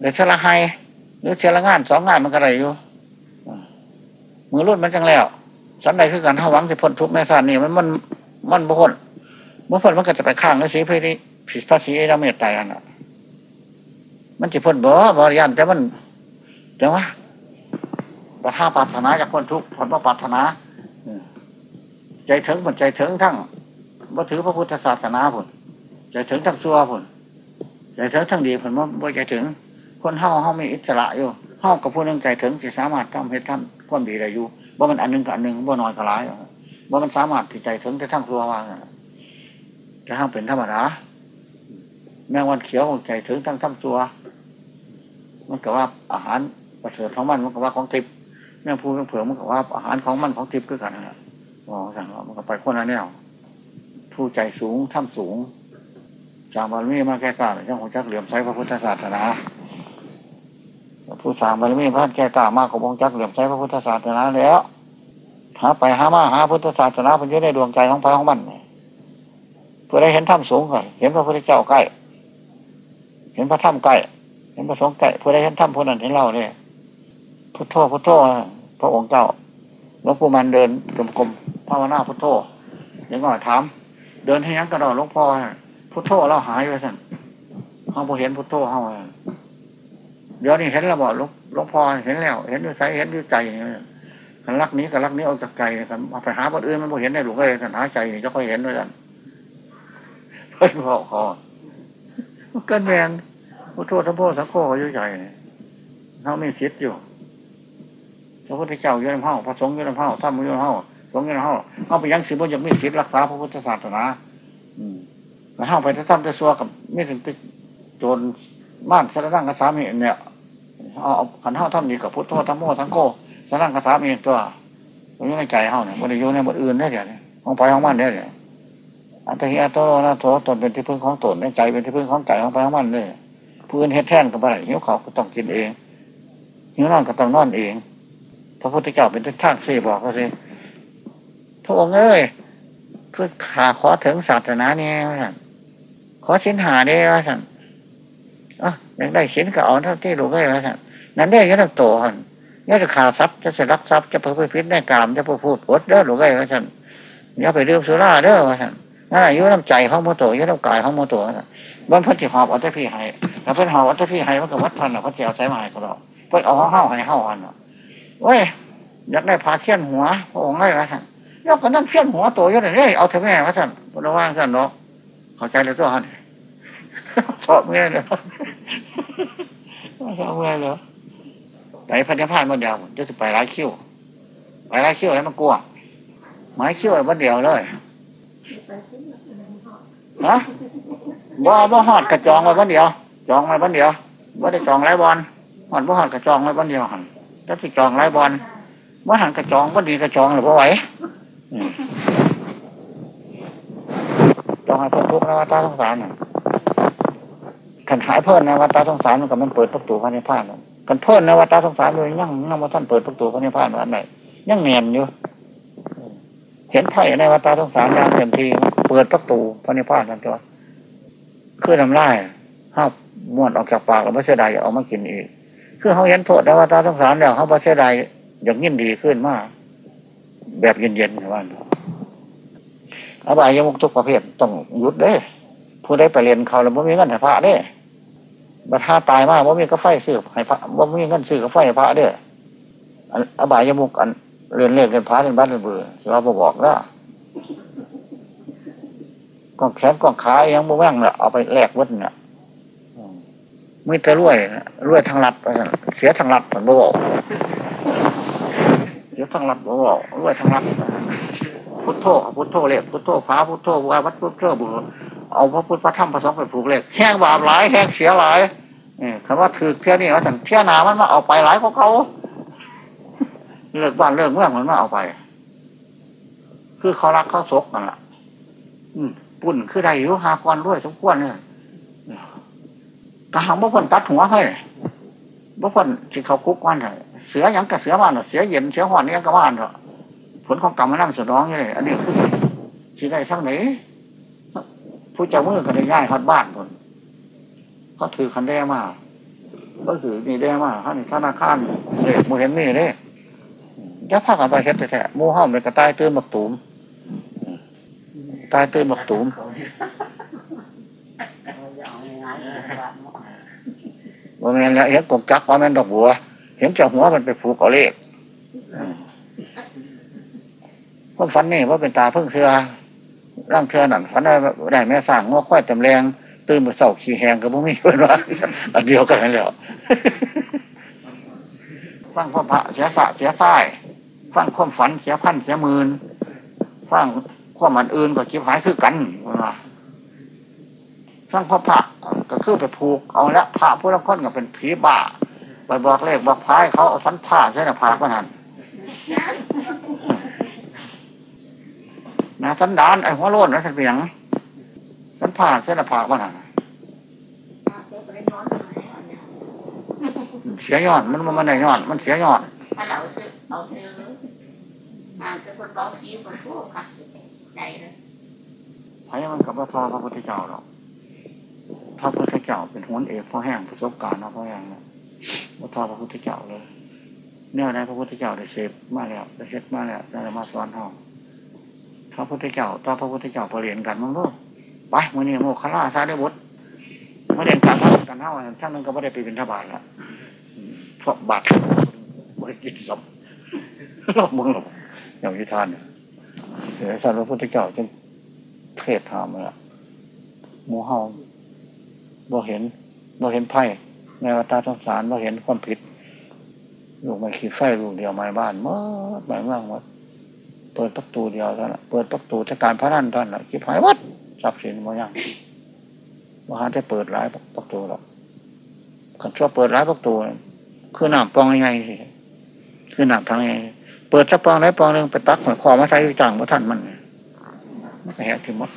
S1: เดี๋ยวเชละไฮหรือเชลงานสองงานมันก็ได้อยู่มือรุ่นมันจังแล้วสันใดคือการท้าหวังจะพ้นทุกข์ในสานนี่มันมันมันบุพ้นบุพ้นมันก็จะไปข้างแล้วสีเพรีผิดพระสีเราเมตตายกันอะ มันจะพ้นบ่บริยานแต่มันแต่ว่าแต่ถ้าปรารถนาจากคนทุกข์ผลว่าปรารถนาใจถึงหมันใจถึงทั้งว่าถือพระพุทธศาสนาผลใจถึงทั้งซัวผลใจถึงทั้งดีผลว่าบ่ใจถึง คนเฮาเฮามีอิสระอยู่เฮากับผู้นึงใจถึงจะสามารถทำให้ทำความดีได้อยู่ว่ามันอันนึงกับอันนึงว่าน้อยกับหลายว่ามันสามารถที่ใจถึงจะทั้งซัววางจะทั้งเป็นธรรมดาแมงวันเขียวใจถึงทั้งทั้งซัว มันก็ว่าอาหารประเสริฐของมันมันก็ว่าของทิพย์แม่พูดเผื่อมันก็ว่าอาหารของมันของทิพย์ก็กันนะมองสั่งมันก็ไปคนละแนวผู้ใจสูงถ้ำสูงจางบารมีมาแก่กล้าเจ้าของจักเหลี่ยมใช้พระพุทธศาสนาผู้สามบารมีพระแก่กล้ามากกว่าองจักเหลี่ยมใช้พระพุทธศาสนาแล้วหาไปหามาหาพุทธศาสนาเป็นอยู่ในดวงใจของพระของมันเพื่อได้เห็นถ้ำสูงก่อนเห็นพระพุทธเจ้าใกล้ เห็นพระถ้ำใกล้ เห็นพระสงฆ์ใกล้เพื่อได้เห็นถ้ำพนั้นเห็นเราเนี่ยพุทโธพุทโธพระองค์เจ้าหลวงปู่มันเดินกลมๆภาวนาพุทโธยังก่อนถาม เดินให้ยังกระโดดหลวงพ่อพุทโธเราหายไปสั่นเขาพอเห็นพุทโธเขาเดี๋ยวนี้เห็นเราบอกหลวงพ่อเห็นแล้ว เห็นด้วยใจเห็นด้วยใจกันรักนี้กับรักนี้ออกจากใจกันเอาไปหาคนอื่นมันพอเห็นได้หลวงเลยกันหาใจจะค่อยเห็นด้วยกันเพื่อนบอกคอกันแมน พุทโธทั้งพ่อสังโฆเขาอยู่ใจเขาไม่คิดอยู่พระพุทธเจ้าอยู่ในห้อพระสงฆ์อยู่ในห้อท่านอยู่ในห้อสงฆ์อยู่ในห้อเขาไปยังสิบ่ยังไม่คิดรักษาพระพุทธศาสนา อืมแล้วห้องไปถ้าทำจะซัวกับไม่ถึงไปโจรบ้านสระนั่งกระสามีเนี่ยเอาขันห้าทำดีกับพุทโธทั้งโมทั้งโกสระนั่งกระสามีตัวอยู่ในใจห้องเนี่ยบริโยในบทอื่นได้เดี๋ยวนี้ของไปของมันเนี่ยเนี่ยอัตหิอัตโตนะโถตนเป็นที่พึ่งของตนในใจเป็นที่พึ่งของใจของไปของมันเนี่ย พื้นเฮ็ดแท่นกับอะไรหิวเขาก็ต้องกินเองหิวนอนก็ต้องนอนเอง พระพุทธเจ้าเป็นที่ทางสี่บอกเขาสิพระองค์เอ้ยเพื่อขาขอถึงศาสนาเนี่ยขอชิ้นหาเนี่ยว่าสั่นอะยังได้ชิ้นก็เอาเท่าที่ลูกเอ้ว่าสั่นนั้นได้ยังต้องโตหันเนี่ยจะขาทรัพย์จะเสรักทรัพย์จะเพื่อพิษในกามจะเพื่อพูดปดเด้อลูกเอ้ยว่าสั่นอย่าไปดื่มสุราเด้อว่าสั่นนั่นอายุน้ำใจของโมโตอายุน้ำกายของโมโต ว่าสั่นบ้านพัจิหอบเอาแต่พี่ให้ถ้าเพิ่นหอบเอาแต่พี่ให้มันก็วัดพันอะเพันเจ้าใส่มาให้ก็หรอกเพิ่นเอาห้าให้ห้าอันอะเว้ยอยากได้พาเชี่ยนหัวพระองค์ได้ว่าสั่นยกกันนั่นเชี่ยนหัวโตอยู่เลยเอาเถอะแม่ว่าสั่นระว่างสั่นเนาะเข้าใจเลยตัวหันชอบแม่เลยชอบแม่เลยไปพันธุพานธ์มันเดียวจะไปร้ายคิ้วไปร้ายคิ้วแล้วมันกลัวไม้คิ้วมันเดียวเลยฮะ บ่บ่หอดกระจองไว้วันเดียว จองไว้วันเดียวบ่ได้จองไรบอลหอดบ่หอดกระจองไว้วันเดียวหันถ้าสิจองไรบอลบ่าหันกระจองบ่ดีกระจองหรือบ่ไหวจองให้พ้นทุกข์ในวัฏสงสารขันหายเพิ่นในวัฏสงสารมันก็มันเปิดประตูพระนิพพานกันเพิ่นในวัฏสงสารเลยยังยังมาท่านเปิดประตูพระนิพพานวันไหนยังเนียนอยู่เห็นไผ่ในวัฏสงสารอย่างเต็มทีเปิดประตูพระนิพพานทันตัว คือทำลายห้าม้วนออกจากปากแล้วไม่เสียดายเอามากินอีก คือเขาเห็นโทษในวัฏสงสารแล้วเขาไม่เสียดายอย่างยิ่งดีขึ้นมาก แบบเย็นๆว่าอบายยมุกทุกประเภทต้องหยุดเด้ผู้ได้ไปเรียนเขาแล้วไม่มีเงินให้พระเด้บัถ้าตายมากว่ามีกาแฟซื้อให้พระว่ามีเงินซื้อกาแฟให้พระเด้ออบายยมุกอันเรียนเลขเรียนพระเรียนบ้านเรียนเบื่อเราบอกแล้ว กองแขนกองขายังบ่แม่งเนี่ยเอาไปแลกวัดเนี่ยไม่แต่รวยรวยทางรัฐเสียทางรัฐเหมือนบ่บอกเสียทางรัฐบ่บอกรวยทางรัฐพุทโธพุทโธเลขพุทโธพระพุทโธวาวัดพุทโธบุเอาพระพุทธพระธรรมพระสงฆ์ไปผูกเลขแห้งบาปหลายแห้งเสียหลายคำว่าถือเที่ยนี่ว่าฉันเที่ยนามันมาเอาไปหลายของเขาเลิกบ้านเลิกเมืองมันมาเอาไป คือเขารักเขาศกนั่นแหละ ปุ่นคือใดอยู่หากรด้วยสมควรเนี่ยกระหังบ่คนตัดหัวให้บ่คนที่เขาคุกวันเลยเสือยังกับเสือมันเสือเย็นเสือห่อนนี่ก็ว่านเถอะผลของกรรมมันนั่งสนองนี่อันนี้คือที่ได้ทั้งไหนผู้เจ้ามือกันได้ง่ายฮอดบ้านคนเขาถือคันแด้มากก็ถือนี่แด้มากเขาในธนาคารเด็กมูเห็นนี่เด้ยักษ์พากันไปเฮ็ดแท้ๆมูห้อมเลยกระต่ายตื้นบักตูม ตายตื่นบักตูมว่าแม่นแล้วเห็นกบจักว่าแม่นดอกบัว เห็นจากหัวมันไปผูกเอาเลขพวกฟันนี่ว่าเป็นตาเพิ่งเชือร่างเชือนั่นฟันได้แม่สร้างงอค่อยจำแรงตื่นมาเศร้าขี้แหงกับพวกมีเพื่อนว่าอันเดียวกันแล้วฟังพ่อพระเสียสะเสียส้ฟังความฝันเสียพันเสียหมื่นฟัง ความมันอื่นก็จิบหายคือกันว่าสร้างพระพระก็คือไปผูกเอาละพระผู้ละคนก็เป็นผีบ้าไปบอกเลขบอกพายเขาเอาสันผ้าใช่ไหมพาก็นั่นนะสันดานไอ้หัวโลนนะสันเปียงสันผ้าใช่ไหมพาก็นั่นเสียยอดมันมันได้ยอดมันเสียยอดเราซื้อเราซื้อมาจะคนร้องผีคนพูดค่ะ ใจเลยไพ่มันกับพระพระพุทธเจ้าหรอกพระพุทธเจ้าเป็นหัวเอกพ่อแห้งประสบการณ์นะพ่อแห้งนะพระพระพุทธเจ้าเลยเนี่ยนะพระพุทธเจ้าได้เสพมาแล้วได้เช็ดมาแล้วได้มาสอนห้องพระพุทธเจ้าต่อพระพุทธเจ้าเรียนกันมั้งลูกไปมื่อนี้โมคลาซาได้บุตรมาเรียนการทำกันเท่านั้นช่างนึงก็ไม่ได้ไปเป็นทบาทแล้วเพราะบาทบริจิตสมรอบมึงหรอกอย่างที่ท่านเนี่ย เดี๋ยวสัตว์พระพุทธเจ้าจึงเทศถามมาละโมเฮาบ่เห็นบ่เห็นไพ่ในวัฏสงสารบ่เห็นความผิดลูกไม่ขีดไฟลูกเดียวไม้บ้านเมื่อหมายว่างวัดเปิดประตูเดียวเท่านั้นเปิดประตูจากการพระนั่นท่านละคิดหายวัดทรัพย์สินบ่ยังมหาได้เปิดหลายประตูหรอกขันชอบเปิดหลายประตูคือหนามปองยังไงคือหนามทางยังไง เปิดสักปองไหนปองหนึ่งไปตักหัวคอมาใช้จังว่าท่านมันมันก็แหกที่หมด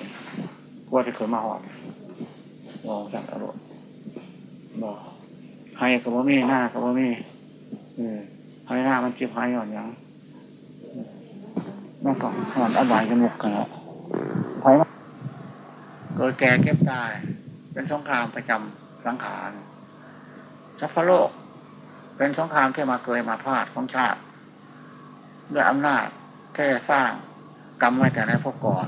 S1: กลัวจะเคยมาหอดมองจากอารมณ์บอกให้กับว่ามีหน้ากับว่ามีเออให้หน้ามันจิบให้หย่อนยังมันก็หอนอบายจมุกกันแล้วไฟมันเกิดแก่เก็บตาย เป็นสงครามประจำสังขารสัพพโลก เป็นสงครามที่มาเกยมาพลาดของชาติ ด้วยอำนาจแค่สร้างกรรมไว้แต่ในพวกก่อน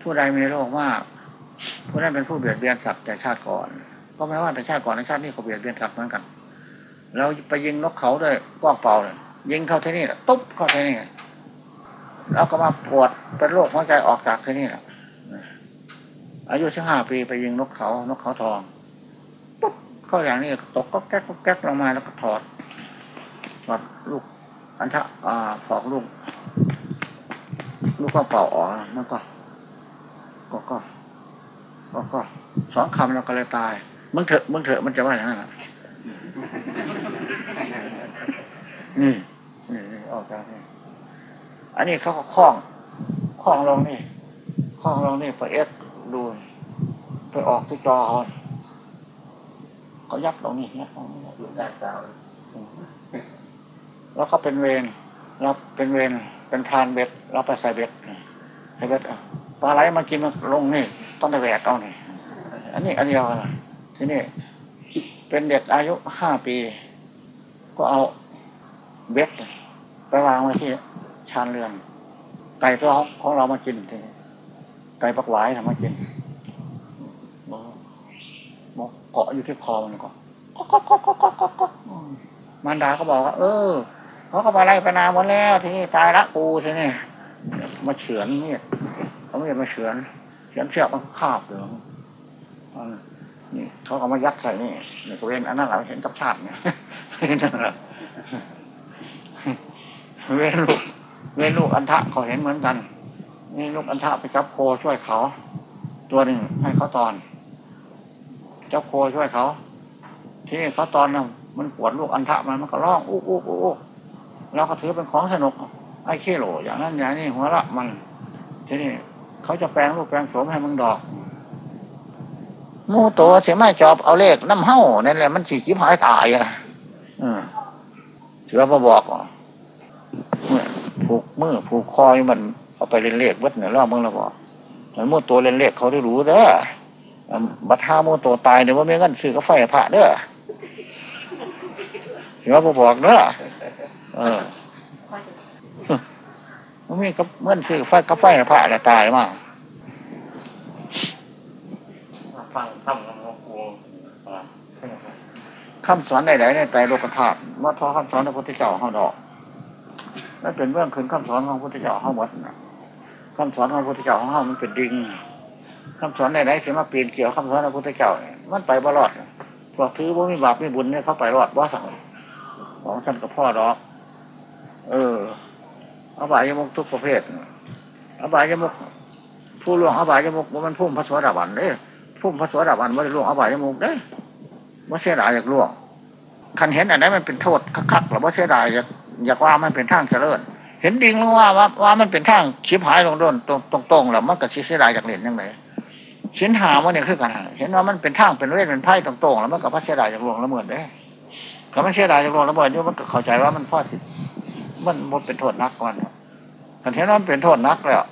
S1: ผู้ใดมีโรคมาก ผู้นั้นเป็นผู้เบียดเบียนสัตว์แต่ชาติก่อนก็ไม่ว่าแต่ชาติก่อนในชาตินี้เขาเบียดเบียนสัตว์เหมือนกัน เราไปยิงนกเขาด้วยก้อกเป่าเลยยิงเข้าที่นี่ะตุ๊บเข้าที่นี่แล้วก็มาปวดเป็นโรคหัวใจออกจากที่นี่แหละอายุสิบห้าปีไปยิงนกเขา นกเขาทองปุ๊บเข้าอย่างนี้ตกก็แก๊กก็แก๊กลงมาแล้วก็ถอด ลูกอันทะอ่าถอดลูกลูกก็เป่าออกมันก็ ก็ก็ก็ก็สองคำเราก็เลยตายมึงเถอะมึงเถอะมันจะว่าอย่างนั้นอะนี่นี่นี่ออกจากนี่อันนี้เขาก็คล้องคล้องลงนี่คล้องลงนี่ไปเอสดูไปออกที่จอเขาเขายับตรงนี้ยับตรงนี้อยู่ด้านซ้าย แล้วก็เป็นเวรเราเป็นเวรเป็นพรานเบ็ด เราไปใส่เบ็ดใส่เบ็ดปลาไหลมากินมาลงนี่ ต้องได้แหวกเอานี่อันนี้อันเดียวกันที่นี้เป็นเด็กอายุห้าปี ก็เอาเบ็ดไปวางไว้ที่ชานเรือนไก่ตัวของเรามากินทีไก่ปักหวายทำมากินบอกเกาะอยู่ที่คอมันก็ก๊อกก๊อกก๊อกก๊อกก๊อกก๊อกมารดาก็บอกว่า เออ เขาก็มาไล่ไปนาหมดแล้วทีนี้ตายละกูทีนี้มาเฉือนเนี่ยเขาไม่มาเฉือนเฉือนเชือกมันคาบเลยนี่เขาก็มายัดใส่นี่นี่ก็เว้นอันนั้นเราเห็นกับชาติเนี่ยนั่นแหละเวนลูกเวนลูกอันทะเขาเห็นเหมือนกัน นี่ลูกอันทะไปจับโคช่วยเขา ตัวหนึ่งให้เขาตอน จับโคช่วยเขา ที่เขาตอนน่ะมันปวดลูกอันทะมันมันก็ร้องอู้อู้อู้อู้ เราก็ถือเป็นของสนุก ไอ้ขี้โหลอย่างนั้นอย่างนี้หัวละมันที่นี่เขาจะแปลงลูกแปลงโสมให้มึงดอกมูตัวเสียไม่จอบเอาเลขน้ำเห่านั่นแหละมันสีจิบหายตายอะอืมเสือมาบอกอะผูกมือผูกคอยมันเอาไปเล่นเลขวัดเนี่ยรอบมึงแล้วบอกมันมูตัวเล่นเลขเขาได้รู้เด้อบัตรห้ามูตัวตายเนี่ยว่าไม่งั้นซื้อกาแฟพระเด้อเสือมาบอกเด้อ เออมันมีกับเมื่อนซื้อไฟกาแฟพระอะไรตายมาก
S2: ฟังคำของหลวงปู่
S1: คำสอนใดๆในใจโลกธาตุว่าท้อคำสอนพระพุทธเจ้าเฮาดอกนั่นเป็นเรื่องคืนคำสอนของพระพุทธเจ้าเฮาหมดคำสอนของพระพุทธเจ้าของเฮามันเป็นดิ่งคำสอนใดๆที่มาเปลี่ยนเกี่ยวคำสอนของพระพุทธเจ้าเนี่ยมันไปบรอดพวกถือว่ามีบาปมีบุญเนี่ยเขาไปรอดว่าสั่งของท่านกับพ่อดอก เอออบายยมุกทุกประเภทอบายยมุกผู้ล่วงอบายยมุกมันพุ่มพระสวัสดิบันเด้พุ่มพระสวัสดิบันไม่ได้ล่วงอบายยมุกเด้ว่าเสียดายอยากล่วงคันเห็นอันนั้นมันเป็นโทษคักๆหรือว่าเสียดายอยากอยากว่ามันเป็นทางเจริญเห็นดิ่งลงว่าว่าว่ามันเป็นทางชิบหายลงโดนตรงตรงๆแล้วมันก็เสียดายจากเหรียญยังไงชิ้นหามันเนี่ยคือกันเห็นว่ามันเป็นทางเป็นเวทเป็นไพ่ตรงๆแล้วมันก็พัเสียดายจากหลวงละเมิดเด้ก็มันเสียดายจากหลวงละเมิดอยู่มันก็เข้าใจว่ามันพ่อสิ มันมันเป็นโทษนักมันคันเห็นว่ามันเป็นโทษนักแล้ว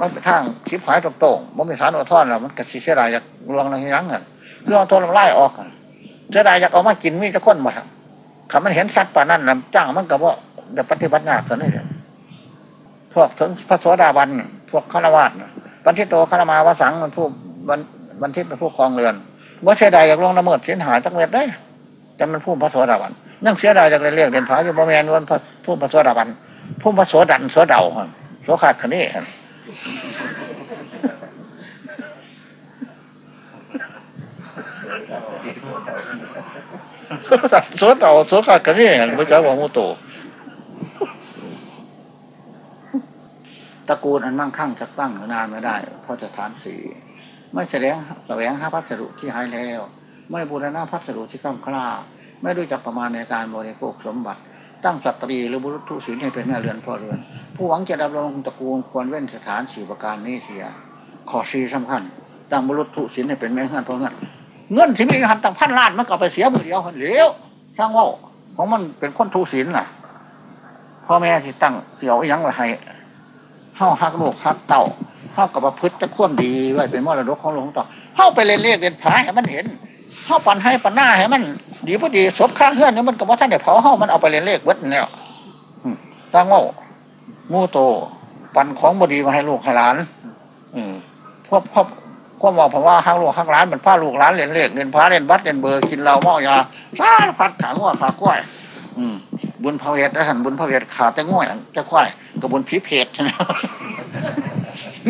S1: มันเป็นทางชิบหายตรงๆมันมีสารอดทอนแล้วมันก็เสียดายจากลวงละยังเงินเรื่องโทษไล่ออกกันเสียดายอยากเอามากินมีจะคนมาทำคำมันเห็นสัตว์ป่านั่นนะจ้างมันก็ว่าเดี๋ยวปฏิบัติงานตัวนี้พวกถึงพระโสดาบันพวกฆราวาสบันทิโตฆรามาวสังมันผู้บันบันทิตเป็นผู้ครองเรือนว่าเสียดายอยากลงละเมิดเสียหายตั้งเวทได้จะมันผู้พระโสดาบัน นั่งเสียดายจากเรียกเรียนผาอยู่บ่แมนวันผู้พระโสดาบันผู้พระโสดันโสเดาโสขาดคนนี้โสดเอาโสขาดกันนี่พระเจ้าของมุโตตระกูลอันมั่งคั่งจะตั้งนานไม่ได้เพราะจะทานสีไม่แสดงแสวงหาพัสดุที่หายแล้ว ไม่บูรณะพัสดุที่ก้ามคลา ไม่รู้จักประมาณในการบริโภคสมบัติ ตั้งสัตรีหรือบุรุษทุศีลให้เป็นแม่เรือนพ่อเรือน ผู้หวังจะดำรงตระกูลควรเว้นสถานสี่ประการนี้เสียขอสีสำคัญ ตั้งบรุษทุศิลให้เป็นแม่เงินพราะเงินเงินที่มีหันตั้งพันล้านมันก็ไปเสียมือเดียวเหลวช่างว่าของมันเป็นคนทุศิลน่ะพ่อแม่ที่ตั้งเสียวอิหยังไว้ให้เฮาฮักลูกฮักเต่าเฮากับประพฤติจะควมดีไว้เป็นมรดกของหลวงต่อเฮาไปเล่นเลขเล่นผาให้มันเห็น เฮาปันให้ปันหน้าให้มัน ดีพอดีศพข้างเฮือนนี่มันกับว่าท่านเดี๋ยวเผาเฮามันเอาไปเล่นเลขเบิดแล้วอืมตั้งเว่ามู่โต ปันของบดีมาให้ลูกให้หลาน อืมพวกพ่อความบอกผมว่าห้างลูกห้างร้านมันผ้าลูกร้านเล่นเลขเล่นพระเล่นบัตรเล่นเบอร์กินเหล้าเมายาสารพัดขางว่าขากล้วย อืมบุญพระเวทแล้วท่านบุญพระเวทขาแต่ง่วยแต่ควายกับบุญผีเพจใช่ไหม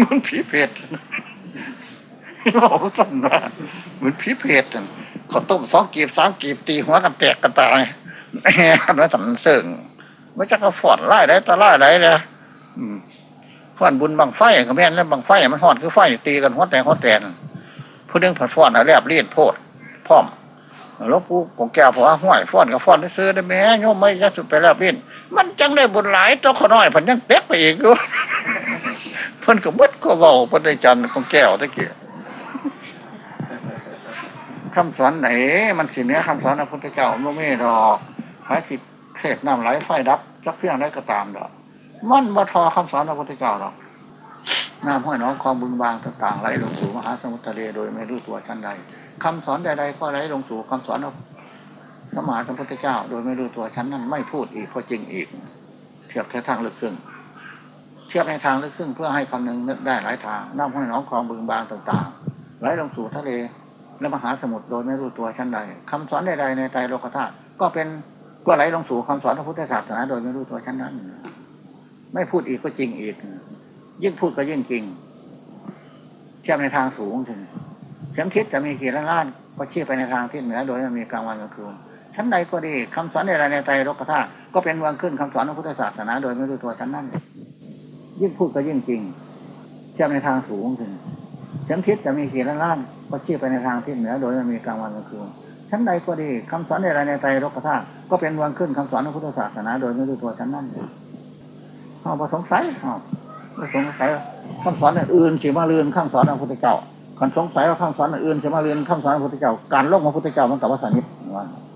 S1: บุญผีเพจบอกสั่นว่าบุญผีเพจนั่นเขาต้มสองกีบสามกีบตีหัวกันแตกกันตายกันไว้สันเสิงไม่จะกระฟอดไล่ได้ตะไล่ได้เลยอืมฟ้อนบุญบังไฟก็แม่นแล้วบังไฟมันหอดคือไฟตีกันหัวแต่หัวแตนผู้นึงผัดฟ้อนอะแลบเลียดโพดพร้อมหลวงปู่ของแก้วเพราะว่าห้วยฟ้อนกับฟ้อนซื้อได้แม่โยมไม่ยัสุดไปแลบเลียดมันจังได้บุญหลายตัวขน้อยเพันยังเป๊กไปอีกด้วยเพิ่นก็เบิดก็เบาเพิ่นได้จันทร์ของแก้วตะเกีย คำสอนไหน มันสิเนี้ยคำสอนพระพุทธเจ้าโมเมดอกหายสิเทศน้ำไหลไฟดับจักเพียงได้ก็ตามดอกมันมาทอคำสอนพระพุทธเจ้าหรอกน้ำห้อยน้องความบุญบางต่างๆไหลลงสู่มหาสมุทรทะเลโดยไม่รู้ตัวชั้นใดคำสอนใดๆก็ไหลลงสู่คำสอนของพระมหาสมุทรเจ้า โดยไม่รู้ตัวชั้นนั้นไม่พูดอีกก็จริงอีก เทียบแค่ทางลึกซึ้งเทียบในทางลึกซึ้งเพื่อให้คำนึงนึกได้หลายทางน้ำห้อยน้องความบุญบางต่างๆไหลลงสู่ทะเล และมหาสมุทรโดยไม่รู้ตัวชั้นใดคำสอนใดๆในใจโลกธาตุก็เป็นก็ไหลลงสู่คำสอนพระพุทธศาสนาโดยไม่รู้ตัวชั้นนั้น ไม่พูดอีกก็จริงอีก ยิ่งพูดก็ยิ่งจริงเทียบในทางสูงถึงเข็มทิศจะมีกี่ล้านล้านก็เชี้ไปในทางทิศเหนือโดยไม่มีกลางวันกลางคืนชั้นใดก็ดีคำสอนใดๆในใจโลกธาตุก็เป็นวางขึ้นคำสอนของพุทธศาสนา โดยไม่รู้ตัวชั้นนั้นยิ่งพูดก็ยิ่งจริงเทียบในทางสูงถึงเข็มทิศจะมีกี่ล้านล้าน ก็ชี้ไปในทางทิศเหนือโดยไม่มีกลางวันกลางคืนชั้นใดก็ดีคำสอนใดๆในใจโลกธาตุก็เป็นวางขึ้นคำสอนของพุทธศาสนา โดยไม่รู้ตัวชั้นนั้นเขาประสงสัยเขาประสงสัยคำสอนอื่นสิมาเรียนข้างสอนของพุทธเจ้าคันสงสัยว่าข้างสอนอื่นสิมาเรียนข้างสอนของพระพุทธเจ้า การโลกของพระพุทธเจ้ามันกับวัสนิท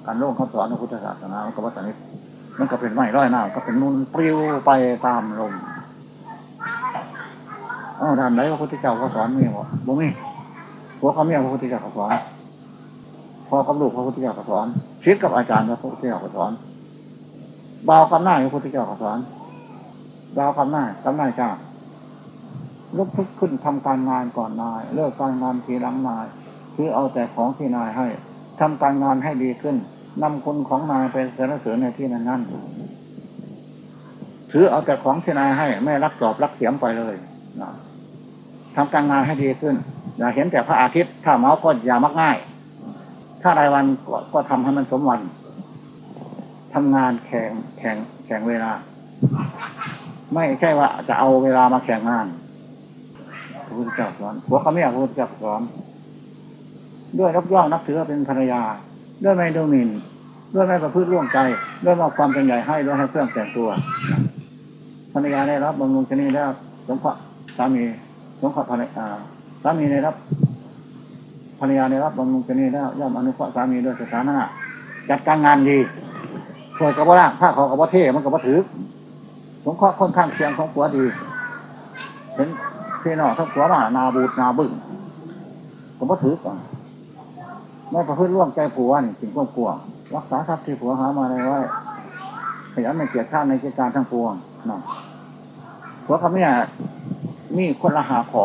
S1: การโลกข้าสอนของพุทธศาสนามันกับวัสนิทมันก็เป็นไม้ร้อยหน้าก็เป็นนุ่นปลิวไปตามลมอ้าวด้านไหนพระพุทธเจ้าก็สอนมีบ่บ่มี หัวเขาเมียพระพุทธเจ้าก็สอนพอกับลูกพระพุทธเจ้าก็สอนชิดกับอาจารย์พระพุทธเจ้าก็สอนเบากับหน้าพระพุทธเจ้าก็สอนดาวกำหน้ากำหน้าจ้าลุกทุกขึ้นทำการงานก่อนนาย เลิกการงานทีหลังนาย คือเอาแต่ของที่นายให้ทำการงานให้ดีขึ้นนำคุณของนายไปสรรเสริญในที่นั้นนั้นถือเอาแต่ของที่นายให้ ไม่รักจอบรักเสียมไปเลยนะ ทำการงานให้ดีขึ้น อย่าเห็นแต่พระอาทิตย์ถ้าเมาก็อย่ามักง่าย ถ้ารายวันก็ก็ทำให้มันสมวันทำงานแข่งแข่งแข่งเวลา ไม่ใช่ว่าจะเอาเวลามาแข่งงานพระพุทธเจ้าสอนหัวเขาไม่อยากพระพุทธเจ้าสอนด้วยรับย่องนับถือเป็นภรรยา ด้วยไม่ดูหมิ่นด้วยไม่ประพฤติร่วงใจ ด้วยมอบความเป็นใหญ่ให้ด้วยให้เครื่องแต่งตัวภรรยาได้รับบำรุงชนีแล้วสงเคระสามี สงเคราะห์ภรรยาสามีได้รับภรรยาได้รับบำรุงชนีแล้วย่อมอนุเคราะห์สามีด้วยสถานะจัดการงานดีช่วยกับว่าร่างผ้าเขากับว่าเท่มันกับว่าถือสงเคราะห์ค่อนข้างเคียงของผัวดี เห็นพี่น้องทั้งผัวมานาบูดนาบึ้งผมก็ถือก่อนไม่ประพฤติร่วมใจผัวนี่สิ่งควบกลัวรักษาทรัพย์ที่ผัวหามาได้ไว้ขยันในเกียรติข้าในกิจการทั้งปวงนะผัวเขาเนี่ย มีคนละหาคอ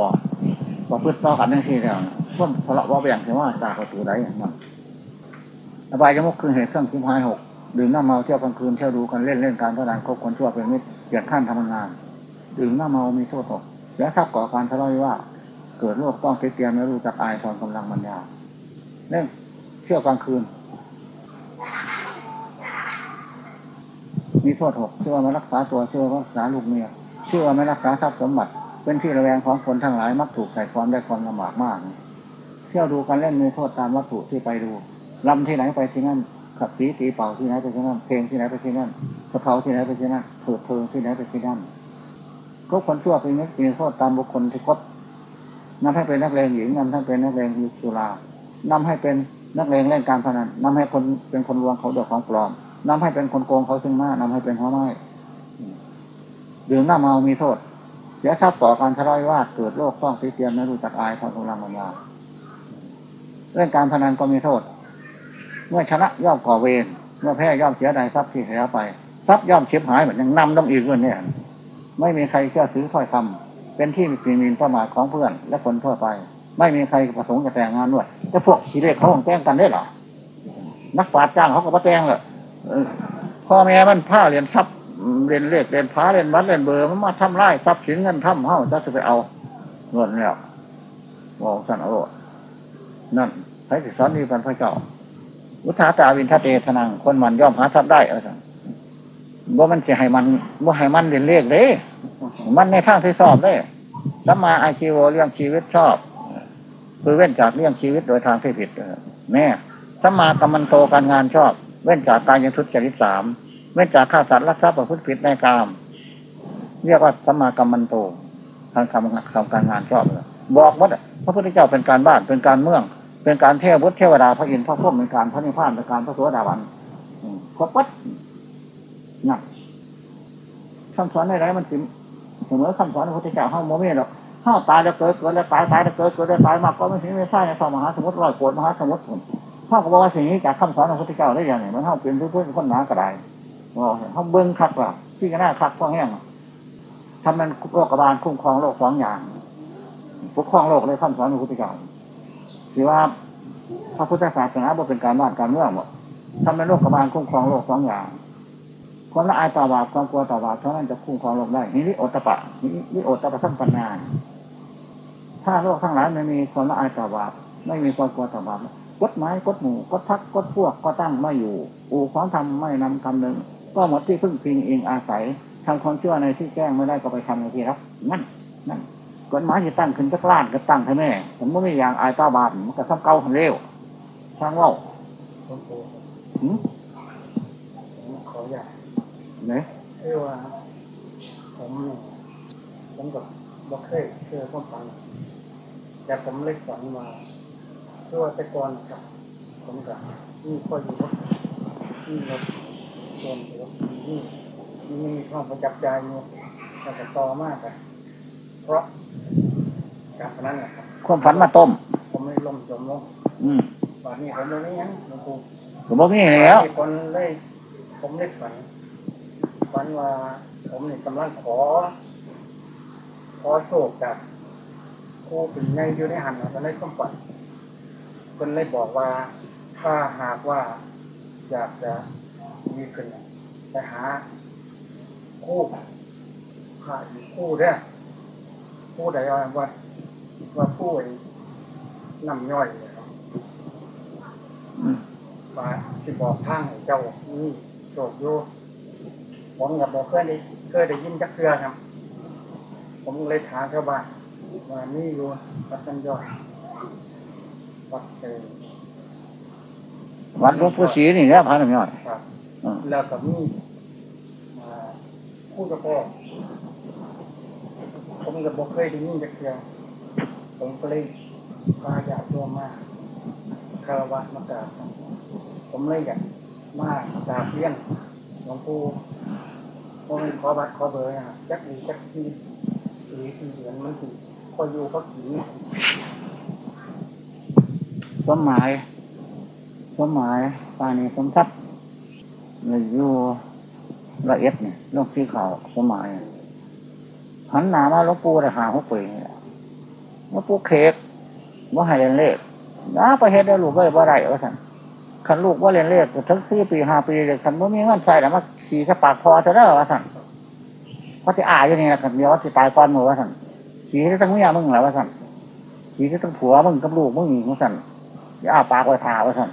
S1: ประพฤติต่อกันทั้งที่แล้วพวกทะเลาะว่าแบ่งใช่ว่าจากประตูใดนะอบายยมุกคือเหตุเครื่องคิมหายหกดื่มน้ำเมาเที่ยวกลางคืนเที่ยวดูกันเล่นเล่นการพนันคบคนชั่วเป็นมิตรเกียรติขั้นทำงาน ดื่มน้ำเมามีโทษตกและทรัพย์ก่อการทะเลาะวิวาเกิดโรคต้องเตรียมไม่รู้จักอายทอนกำลังปัญญาเล่นเที่ยวกลางคืน มีโทษหกชื่อว่าไม่รักษาตัวชื่อว่ารักษาลูกเมียชื่อว่าไม่รักษาทรัพย์สมบัติ เป็นที่ระแวงของคนทั้งหลายมักถูกใส่ความได้ความลำบากมากเที่ยวดูกันเล่นมีโทษตามวัตถุที่ไปดูลำที่ไหนไปที่นั่นขับสีตีเป่าที่ไหนไปที่นั่นเพลงที่ไหนไปที่นั่นกระเพาที่ไหนไปที่นั่นเถิดเพลิงที่ไหนไปที่นั่นทุกคนชั่วเป็นนักมีโทษตามบุคคลที่คบนำให้เป็นนักเลงหญิงนำให้เป็นนักเลงมีสุรานำให้เป็นนักเลงเล่นการพนันนำให้คนเป็นคนลวงเขาเดือดของปลอมนำให้เป็นคนโกงเขาซึ่งหน้านำให้เป็นหัวไม้ดื่มหน้ำเมามีโทษ สียทรัพย์ต่อการทะเลาะวิวาทเกิดโรคต้องตีเตียนไม่รู้จักอายความกำลังปัญญาเล่นการพนันก็มีโทษ เมื่อชนะย่อมก่อเวรเมื่อแพ้ย่อมเสียดายทรัพย์ที่เสียไปทรัพย์ย่อมเฉียบหายเหมือนยังนำต้องอีกเรื่องเนี่ยไม่มีใครเชื่อถือถ้อยคำเป็นที่มีมีประมาทของเพื่อน และคนทั่วไป ไม่มีใครประสงค์จะแต่งงานด้วยแต่พวกสีเลขเขาของแต่งกันได้หรอนักปราชญ์จ้างเขาก็มาแต่งเลยเออพ่อแม่มันผ้าเรียนทรัพย์ เรียนเลขเรียนพ้าเรียนวัดเรียนเบอร์มันมาทำไร่ทรัพย์สินเงินทำเฮ้าจะจะไปเอาเงินแล้วบอกสันเอาโลดนั่นใครสิสอนนี่เป็นพระเจ้าอุทาตาวินทเตทนังคนมันย่อมหาทรัพย์ได้เออสั่นว่ามันจะให้มันว่าให้มันเรียนเลขเด้ มันในทางที่ชอบเด้สัมมาอาชีวะเรื่องชีวิตชอบคือเว้นจากเรื่องชีวิตโดยทางที่ผิดแม่สัมมากัมมันโตการงานชอบ เว้นจากการยังทุจริตสาม เว้นจากฆ่าสัตว์ลักทรัพย์ประพฤติผิดในกาม เรียกว่าสัมมากัมมันโตทางคำคำการงานชอบเลยบอกว่าพระพุทธเจ้าเป็นการบ้านเป็นการเมือง เป็นการเทวบุตรเทวดาพระอินทร์พระพุทธเป็นการพระนิพพานเป็นการพระสวสดาบันครบวัดนั่นคำสอนในไรมันสิเสมอคำสอนพระพุทธเจ้าห้าโมเมหรอกห้าตายแล้วเกิดเกิดแล้วตายตายแล้วเกิดเกิดแล้วตายมากก็ไม่ใช่ไม่ใช่ในสมหาสมุทรร้อยโกดมหาสมุทรผมห้าก็บอกว่าสิ่งนี้จากคำสอนของพระพุทธเจ้าได้ยังไงมันห้าเป็นผู้พูดคนหนากระได บอกห้าเบิ้งคักว่าที่ก็น่าคักข้อแห้งธรรมอันโลกบาลคุ้มครองโลกสองอย่างปกครองโลกเลยคำสอนของพระพุทธเจ้าคือว่าพระพุทธศาสนาบ่เป็นการบ้านการเมืองหมดธรรมในโลกบาลคุ้มครองโลกสองอย่างความละอายต่อบาปความกลัวต่อบาปเท่านั้นจะคุ้มครองโลกได้หิริโอตตัปปะหิริโอตตัปปะทั้งปัญญาถ้าโลกทั้งหลายไม่มีความละอายต่อบาปไม่มีความกลัวต่อบาปกฎหมายกฎหมู่กฎพักกฎพวกก็ตั้งไม่อยู่ อู่ของทำไม่นำคำหนึ่ง ก็หมดที่พึ่งพิงเองอาศัยทำความชั่วในที่แจ้งไม่ได้ก็ไปทำในที่รับนั่นนั่นกฎหมายที่ตั้งขึ้นจักรล้านก็ตั้งให้แม่ผมไม่มีอย่างอายต่อบาปมันก็ซ้ำเก่าหันเร็วช่างเว่า
S2: หลวงปู่
S1: หืม
S2: ผมขออยาก
S1: เนี่ย
S2: คือว่าผมเนี่ยผมกับบ่เคยเชื่อความฝันแต่ผมเล็กฝันมาคือว่าแต่ก่อนครับผมกับนี่ก็อยู่รถนี่รถส่วนรถนี่นี่ มีความประจับใจอยู่แต่ก็ต่อมากอะเพราะการพนันนะครับ
S1: ความฝันมาต้ม
S2: ผมไม่ลงจมลง
S1: อืม
S2: ฝันนี้ผมไม่ยังหลวงปู่
S1: ผมบอกนี่แล้ว
S2: คนได้ผมได้ฝันฝันว่า ผมเนี่ยกำลังขอ ขอโชคจากครูเป็นในอยู่ในหันนะตอนนี้ก็ฝันคนเลยบอกว่าถ้าหากว่าอยากจะมีขึ้นน่ะ ไปหาคู่หาอีกคู่เด้อคู่ใดว่าว่าว่าคู่ไอ้น้ำย่อยเนี่ยเนาะ
S1: ม
S2: ว่าที่บอกทางเจ้านี่โชคอยู่ผมกับบอกเคยได้เคยได้ยินจักเทือครับ ผมเลยถามชาวบ้านว่านี่อยู่วัดกันยอดวัดเออ
S1: วัดหลวงปู่ศรีนี่แหล้วพระนำยอด
S2: ครับ
S1: อืม
S2: แล้วกับนี่มาคู่กับพ่อผมกับอกเคยได้ยินจักเทือผมก็เลยพาญากติโยมาคารวะมากราบผมเลยอยากมากราบเลี้ยงหลวงปู่ผมขอบัตรขอเบอร์นะจักดีจักทีสีสีเหลือนมันสีพอยอยู่ก็ขี
S1: สมหมายสมหมายปานีสมทัพย์ เนี่ยอยู่ละเอียดเนี่ยเรื่องที่เขาสมหมายหันหนามาลวงปู่ได้หาหัวปีนี่แหละหลวงปู่เค้กว่าให้เรียนเลขนะไปเฮ็ดได้ลูกก็บ่ได้ว่าสั่นคันลูกว่าเรียนเลขทั้งสี่ปีห้าปีเลยคันว่ามีเงินใส่แล้วมาขี่สปากคอจะได้อว่าสั่นเพราะที่อายอยู่นี่นะคันเดียวว่าที่ตายก่อนมือว่าสั่นขี่ที่ตั้งเมียมึงแหละว่าสั่นขี่ที่ตั้งผัวมึงกับลูกมึงอีกว่าสั่นอย่าอ้าปากไว้ทาว่าสั่น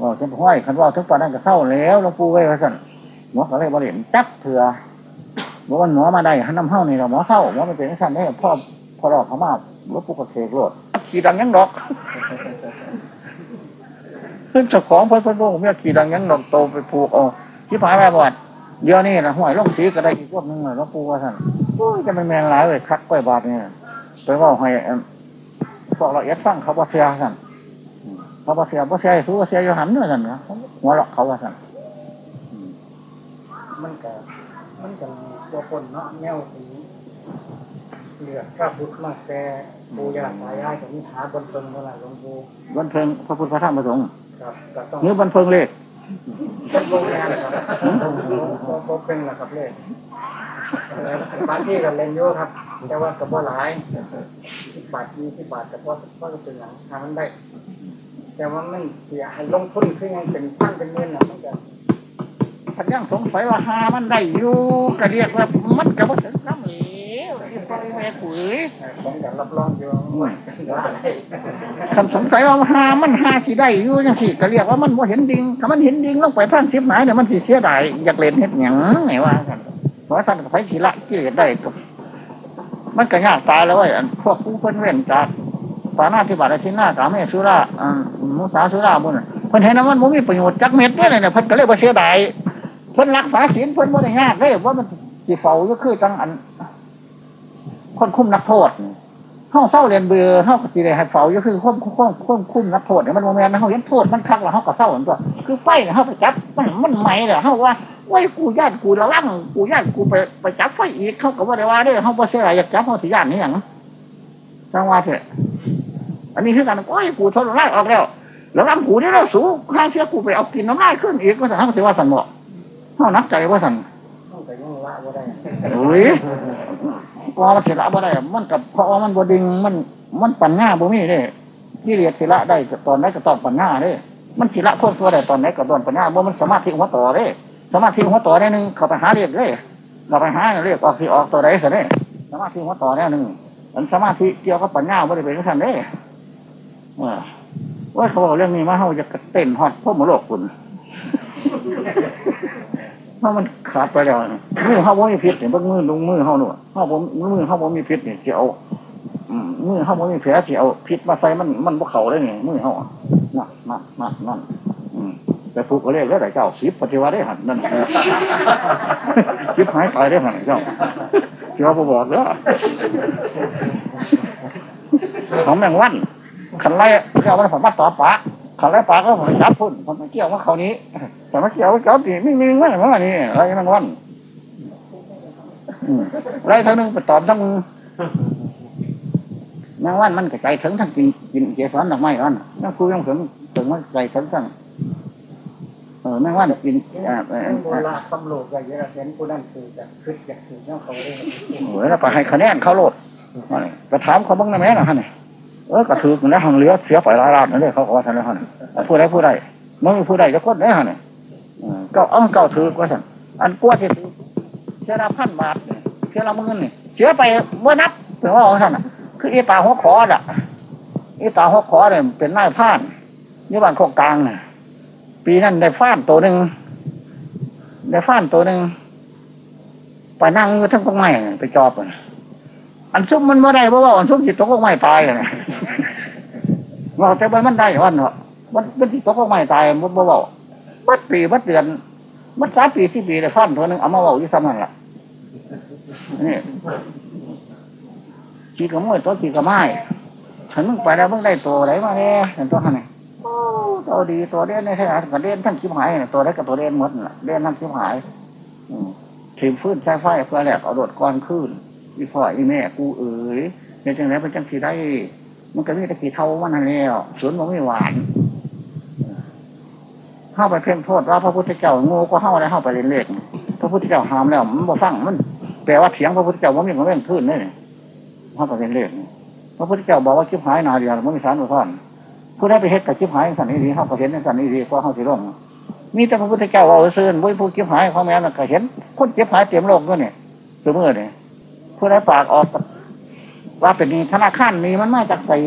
S1: บอกจนห้อยคันว่าถึงตอนนั้นก็เศร้าแล้วหลวงปู่ไว้ว่าสั่นหมอก็เลยบริเวณจับเถื่อบอกว่าหมอมาได้หันน้ำเฮ้านี่เราหมอเศร้าหมอไม่เป็นสั่นได้พ่อพอรอกเขามาหลวงปู่ก็เสกโลดขี่ดังยังดอกซึ่งเจ้าของพิ่นเพิ่นบอกเมียขี่ดังยังดอกโตไปผูกเอาที่ผายไปบอดเดี๋ยวนี้นะห้วยลงสีก็ได้อีกพวกนึงเลยหลวงปู่ว่าสั่นโอ้ยจะมันแมนหลายเลยคักกล้วยบาทเนี่ยไปว่าให้อันพวกเราเอ็ดฟังเขาบ่าเสียสั่น เขาบ่เสียบ่เสียสู้บ่เสียอยู่หันเนี่ยสั่นนะหัวเราะเขาว่าสั่น
S2: มันก็มันก็ตัวคนเนาะแนวสีเหลือพระพุทธมาแต่ปูยาตายายกับนิทาบนตนเท่าไหร่หลวงปู่
S1: บันเทิงพระพุทธพระธรรมพระสงฆ์
S2: ครับก็ต้อง
S1: หรือบันเทิงเลข
S2: เป็นโรงงานครับบ่เป็นละครับเลยบางที่ก็เล่นเยอะครับ แต่ว่าก็บ่หลายสิบบาทยี่สิบบาทแต่พอพอก็เป็นอย่างทำมันได้ แต่ว่ามันเสียให้ลงทุนคือยังเป็นพันเป็นหมื่นนะมันก็
S1: ท่านยังสงสัยว่าหามันได้อยู่ก็เรียกว่ามันก็บ่ถึงคำเหลวไอ้พ่อไอ้แม่ปุ๋ย
S2: ผมอยากรับรองอยู่ว่าได้
S1: ท่านสงสัยว่าหามันหาสิได้อยู่จังซี่ก็เรียกว่ามันบ่เห็นดิงถ้ามันเห็นดิงลงไปพันสิบหมายเนี่ยมันสิเสียดายอยากเล่นเฮ็ดหยังไงว่ากันเพราะท่านไปสิละเกิเลสได้ก็มันก็ยากตายแล้วไอ้พวกผู้เพิ่นเว้นจาก ปานาธิบาตทินหน้ากาเมสุราอมุสาสุราบุญน่ะเพิ่นเห็นว่ามันบ่มีประโยชน์จักเม็ดเด้อเนี่ยเพิ่นก็เลยบ่เสียดายเพิ่นรักษาศีลเพิ่นบ่ได้ยากเลยว่ามันสิเฝ้าอยู่คือจังอัน คนคุ้มนักโทษนี่เฮาเศร้าเรียนเบื่อเฮาก็สิได้ให้เฝ้าอยู่คือควบควบควบคุ้มนักโทษเนี่ยมันบ่แม่นนะเฮาเห็นโทษมันคักแล้วเฮาก็เศร้าเหมือนตัวคือไฟเนี่ยเฮาไปจับมันมันไหม้แล้วเฮาว่าโอ้ยกูย่านกูระวังกูย่านกูไปไปจับไฟอีกเขาก็บ่ได้ว่าเด้เฮาบ่เสียดายอยากจับเฮาสิย่านนี่หยังจังว่าเถอะ อันนี้คือการโอ้ยกูทนไล่ออกแล้ว แล้วลำกูนี่เราสูงข้างเสียกูไปเอากินน้ำลายขึ้นอีกว่าสั่นเฮาสิว่าสั่นบ่เฮานักใจว่าสั่น
S2: องแต่ยังละบ่ได้
S1: โอ้ยพอมันสิละบ่ได้ มันกับเพราะมันบดึงมันมันปัญญาบ่มีเด้ที่เรียกสิละได้ก็ตอนไหนก็ตอนปัญญาเด้ มันสิละควบตัวได้ตอนไหนก็ตอนปัญญาบ่มันสามารถที่หัวต่อเด้สามารถที่หัวต่อได้หนึ่งเข้าไปหาเรียกเด้เข้าไปหาเรียกออกสิออกตัวใดซะเด้สามารถที่หัวต่อได้หนึ่งมันสามารถที่เกี่ยวกับปัญญาบ่ได้เป็นซั่นเด้ เออว่าเขาบอกเรื่องนี้มาเฮาจะเต้นฮอดพวกมโลกคุณเพราะมันขาดไปแล้วมือเฮาบ่มีพิษเนี่ยบิ่งมือลงมือเฮาหนูเฮาบ่มือเฮาบ่มีพิษนี่สิเอาอืมมือเฮาบ่มีแผลสิเอาพิษมาใส่มันมันบ่เขาเลยนี่มือเฮานั่นนั่นนั่นนั่นแต่ผูกก็เรียกแล้วได้เจ้าสิบปฏิวัติได้หันนั่นสิบหายตายได้หันเจ้าเจ้าบ่บอกเด้อของแมงวัน ขันไล่เจ้ามันผมมาต่อปากขันไล่ปากก็ผมจับพุ่นผมไม่เกี่ยวกับเขานี้แต่มาเกี่ยวกับเขาตีไม่มีไม่ว่านี่ไรแมงวันอืมไรทั้งหนึงไปตอบทั้งมือแมงวันมันกระจายถึงทั้งกินกินเกสรดอกไม้อันนั่นคือยังถึงถึงมันใจถึงทั้งเออแมงวันกินอ่าเออ
S2: โบราณตำรวจอย่างเงี้ยเห็นผู้นั้นคือจะคิดอยากคือเจ้าเขาได้
S1: เออแล้วไปให้คะแนนเขาโลดว่านี่ไปถามเขาบ้างนะแม่นะฮะนี่ เออก็ถือกันแล้วหังเลือเสียไปหลายล้านนั่นเลยเขาขอทันแล้วฮะนี่ผู้ใดผู้ใดมันมีผู้ใดจะคนได้ฮะนี่เออเก็อ้อมเก่าถือกว่าสันอันกลัวที่ถือเสียละพันบาทเสียละหมื่นนี่เสียไปเมื่อนับถึงว่าของท่านน่ะคืออีตาหัวขอน่ะอีตาหัวขอเนี่ยเป็นนายพรานนี่บ้านโคกกลางน่ะ ปีนั้นได้ฟ้านตัวหนึ่งได้ฟ้านตัวหนึ่งไปนั่งอยู่ทั้งกองไม้น่ไปจอบน่ะ อันซุ่มมันไม่ได้เพราะว่าอันซุ่มจิตตกกองไม้ตายนะเราแต่ว่ามันได้วันเนาะมันมันจิตตกกองไม้ตายมันบ่เบาบัดปีบัดเดือนบัดสามปีที่ปีได้ฟ้านตัวหนึ่งเอามาเบาอยู่ซ้ำนั่นล่ะนี่จีกับมวยตัวจีกับไม้ฉันมึงไปแล้วมึงได้ตัวไหนมาเนี่ยเห็นตัวขนโอ้ตัวดีตัวเด่นในแท้กับเด่นทั้งชิบหายตัวได้กับตัวเด่นหมดน่ะเด่นทั้งชิบหายอืมทีมฟื้นใช้ไฟเพื่อแหลกเอาโดดก้อนขึ้น อีพ่ออีแม่กูเอ๋ยเป็นจังไรเป็นจังสีได้ มันก็มีตะกี้เท่ามันนั่นแล้วสวนมันไม่หวานเข้าไปเพ่งโทษว่าพระพุทธเจ้าโง่ก็เข้าได้เข้าไปเล่นเลขพระพุทธเจ้าห้ามแล้วมันบ่ฟังมันแปลว่าเถียงพระพุทธเจ้าว่ามีของเล่นขึ้นนี่เข้าไปเล่นเลขพระพุทธเจ้าบอกว่าชิบหายนาเดียวมันมีสารอุทธรผู้ได้ไปเฮ็ดกับชิบหายสันนิดีเข้าไปเห็นในสันนิดีก็เข้าสิร่องมีแต่พระพุทธเจ้าว่าเสื่อบ่ผู้ชิบหายของแม่นก็เห็นคนชิบหายเต็มโลกด้วยเนี่ยเสมอเนี่ย ผู้ได้ปากออกว่าเป็นหนี้ธนาคารหนี้มันมาจากสี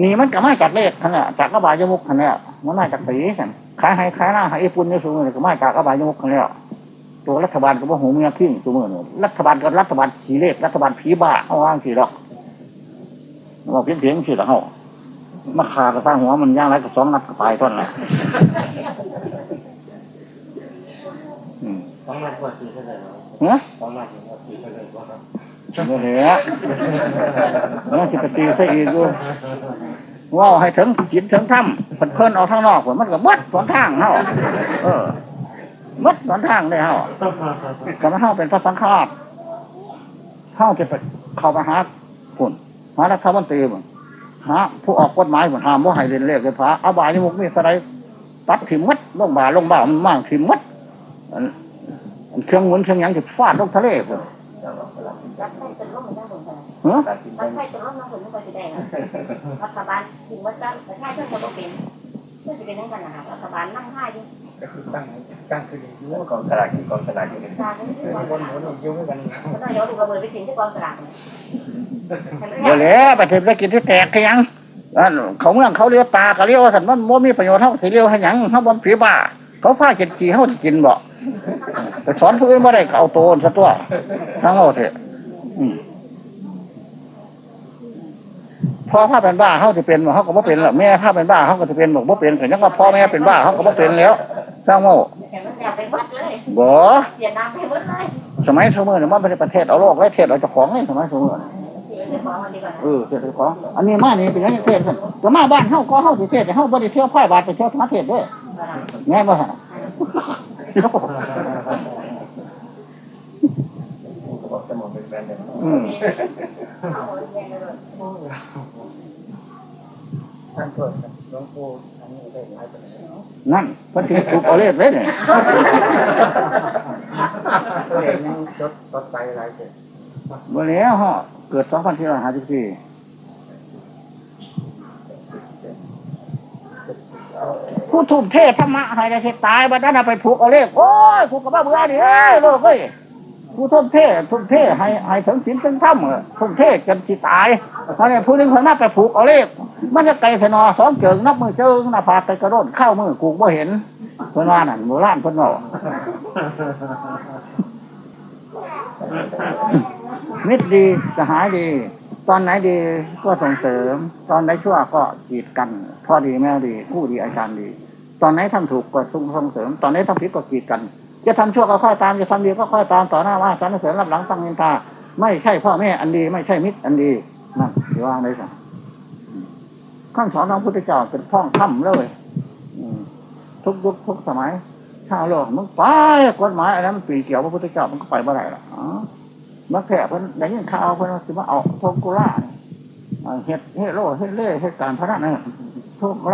S1: หนี้มันก็มาจากเลขขนาดจากกบายมุกขนาดมันมาจากสีกันขายให้ขายหน้าให้ญี่ปุ่นนี่สูงเลยก็มาจากกบายมุกขนาดตัวรัฐบาลก็บ่หูเมียขึ้นตัวมือเนี่ยรัฐบาลก็รัฐบาลสีเลขรัฐบาลผีบ้าเอาว่างสีหรอกเราเพียงเพียงสีหรอกเขามาขาดกระตั้งหัวมันย่างไรก็สองนัดก็ตายท่อนละอืม
S2: สองนัดกว่าสี่เท่าไหร่เนาะ
S1: เนาะ
S2: สองนัด บ
S1: บ่เหลือมันสิไปตีซะอีกอยู่ว่าให้ถึงจิตถึงถ้ำเพิ่นเพิ่นออกทางนอกมันก็มัดสวนทางเฮาเออมัดสวนทางเลยเฮาก็มาเฮาเป็นพระสังฆราชเฮาจะไปเข้าไปหาปุ่นหารัฐมนตรีบ่หาผู้ออกกฎหมายบ่หามบ่าให้เล่นเลขเลยพระอาบายนี่มุกมีสไลตัดถิ่มมัดลงบ่าลงบ่ามันมั่งถิ่มมัดเครื่องหมุนเครื่องยังจะฟาดลงทะเลพุ่
S3: รัฐไทยเป็นร่มน้ำฝนไม่ควรจะได้รัฐบาลถึงว่าจะประชาชนจะเป็นเพื่อจะเป็นนั่นกันนะครับรัฐบาลนั่งให้ดิ
S2: ก็คือตั้งตั้งคือดีอยู่
S4: กองสลากกองสลากอยู่ใน
S3: การนี้ที่
S2: บ
S3: ว่าน
S2: บนหัวนี่อยู่ด้วยกัน
S3: ก็ต้องเดี๋ยวถูกระเบิดไปถึงที่กองสลาก
S1: เดี๋ยวแหละไปถึงได้กินที่แตกขยังอันเขาเมืองเขาเลี้ยวปลาเขาเลี้ยวสันมันบ่มีประโยชน์เท่าสิเลี้ยวให้หยังเขาบ่ผีบ้าเขาพาเจ็ดกี่เขาจะกินบ่ไปสอนผู้อื่นบ่ได้ก็เอาโตนซะตัวทั้งเอาเถอะ พอถ้าเป็นบ้าเขาจะเป็นเขาก็บ่เป็นแล้วแม่ถ้าเป็นบ้าเขาก็จะเป็นบอกบ่เป็นก็ยังว่าพ่อแม่เป็นบ้าเขาก็บ่เป็นแล้วสร้างโง่
S3: แต่มันอกไปวัดเลย
S1: บ่
S3: เสียน้ำไปวัดเลย
S1: สมัยสมัยเนี่ยมันไม่ได้ประเทศเอาโลกไว้เทศเอาเจ้าของนี่สมัยสมัย
S3: เสียเงินของมันดีกว่า
S1: เออเทศเอาเจ้าของ อันนี้มานี่เป็นยังเทศกันก็มาบ้านเฮาก็เฮาสิเทศแต่เฮาบ่ได้เที่ยวพ่ายบาทไปเที่ยวธรรมเทศด้อแง่บ่ฮะ
S4: อกสม
S2: ท่านเปิดหลวงปู่อันนี้ได้หลายประเด็น
S1: นั่นเพิ่นสิถูกเอาเลขเลยเนี่ย
S2: ตัวเองยังจดจดใจหลายเจ็ด
S1: บ่แล้วฮะเกิด2454ผู้ทุ่มเทธรรมะให้ได้เทศตายบัดนั้นนะไปผูกเอาเลขโอ้ยกูก็บ่เบื่อดิเอ้ยโลกเอ้ย ผู้ทุ่มเททุ่มเทให้ให้ถึงศีลถึงธรรมทุ่มเทจนสิตายเพราะนี่ผู้นึงคนมาไปผูกเอาเลขมันจะไกลสนอสองเจิงนับมือเจิงหน้าผากไปกระโดดเข้ามือกูบ่เห็นเพิ่นว่านั่นโบราณเพิ่นเนาะมิตรดีสหายดี ตอนไหนดีก็ส่งเสริม ตอนไหนชั่วก็กีดกัน พ่อดีแม่ดีคู่ดีอาจารย์ดี ตอนไหนทำถูกก็ส่งส่งเสริม ตอนไหนทำผิดก็กีดกัน จะทำชั่วก็ค่อยตามจะทำดีก็ค่อยตามต่อหน้าว่าสรรเสริญรับหลังตั้งนินทาไม่ใช่พ่อแม่อันดี ไม่ใช่มิตรอันดีนั่นที่ว่างได้สั่งข้างสอนของพุทธเจ้าเป็นพ่องถ้ำเลยทุกยุคทุกสมัยชาวโลกมึงไปกฎหมายอะไรมันปีเกี่ยวพระพุทธเจ้ามันก็ไปเมื่อไหร่ล่ะอ๋อมาแค่เพิ่นได้ยินข่าวเพิ่นว่าสิมาเอาทงกุล่าเนี่ยเอาเฮ็ดเฮ็ดโลเฮ็ดเล่เฮ็ดการพนันเนี่ยทงกุ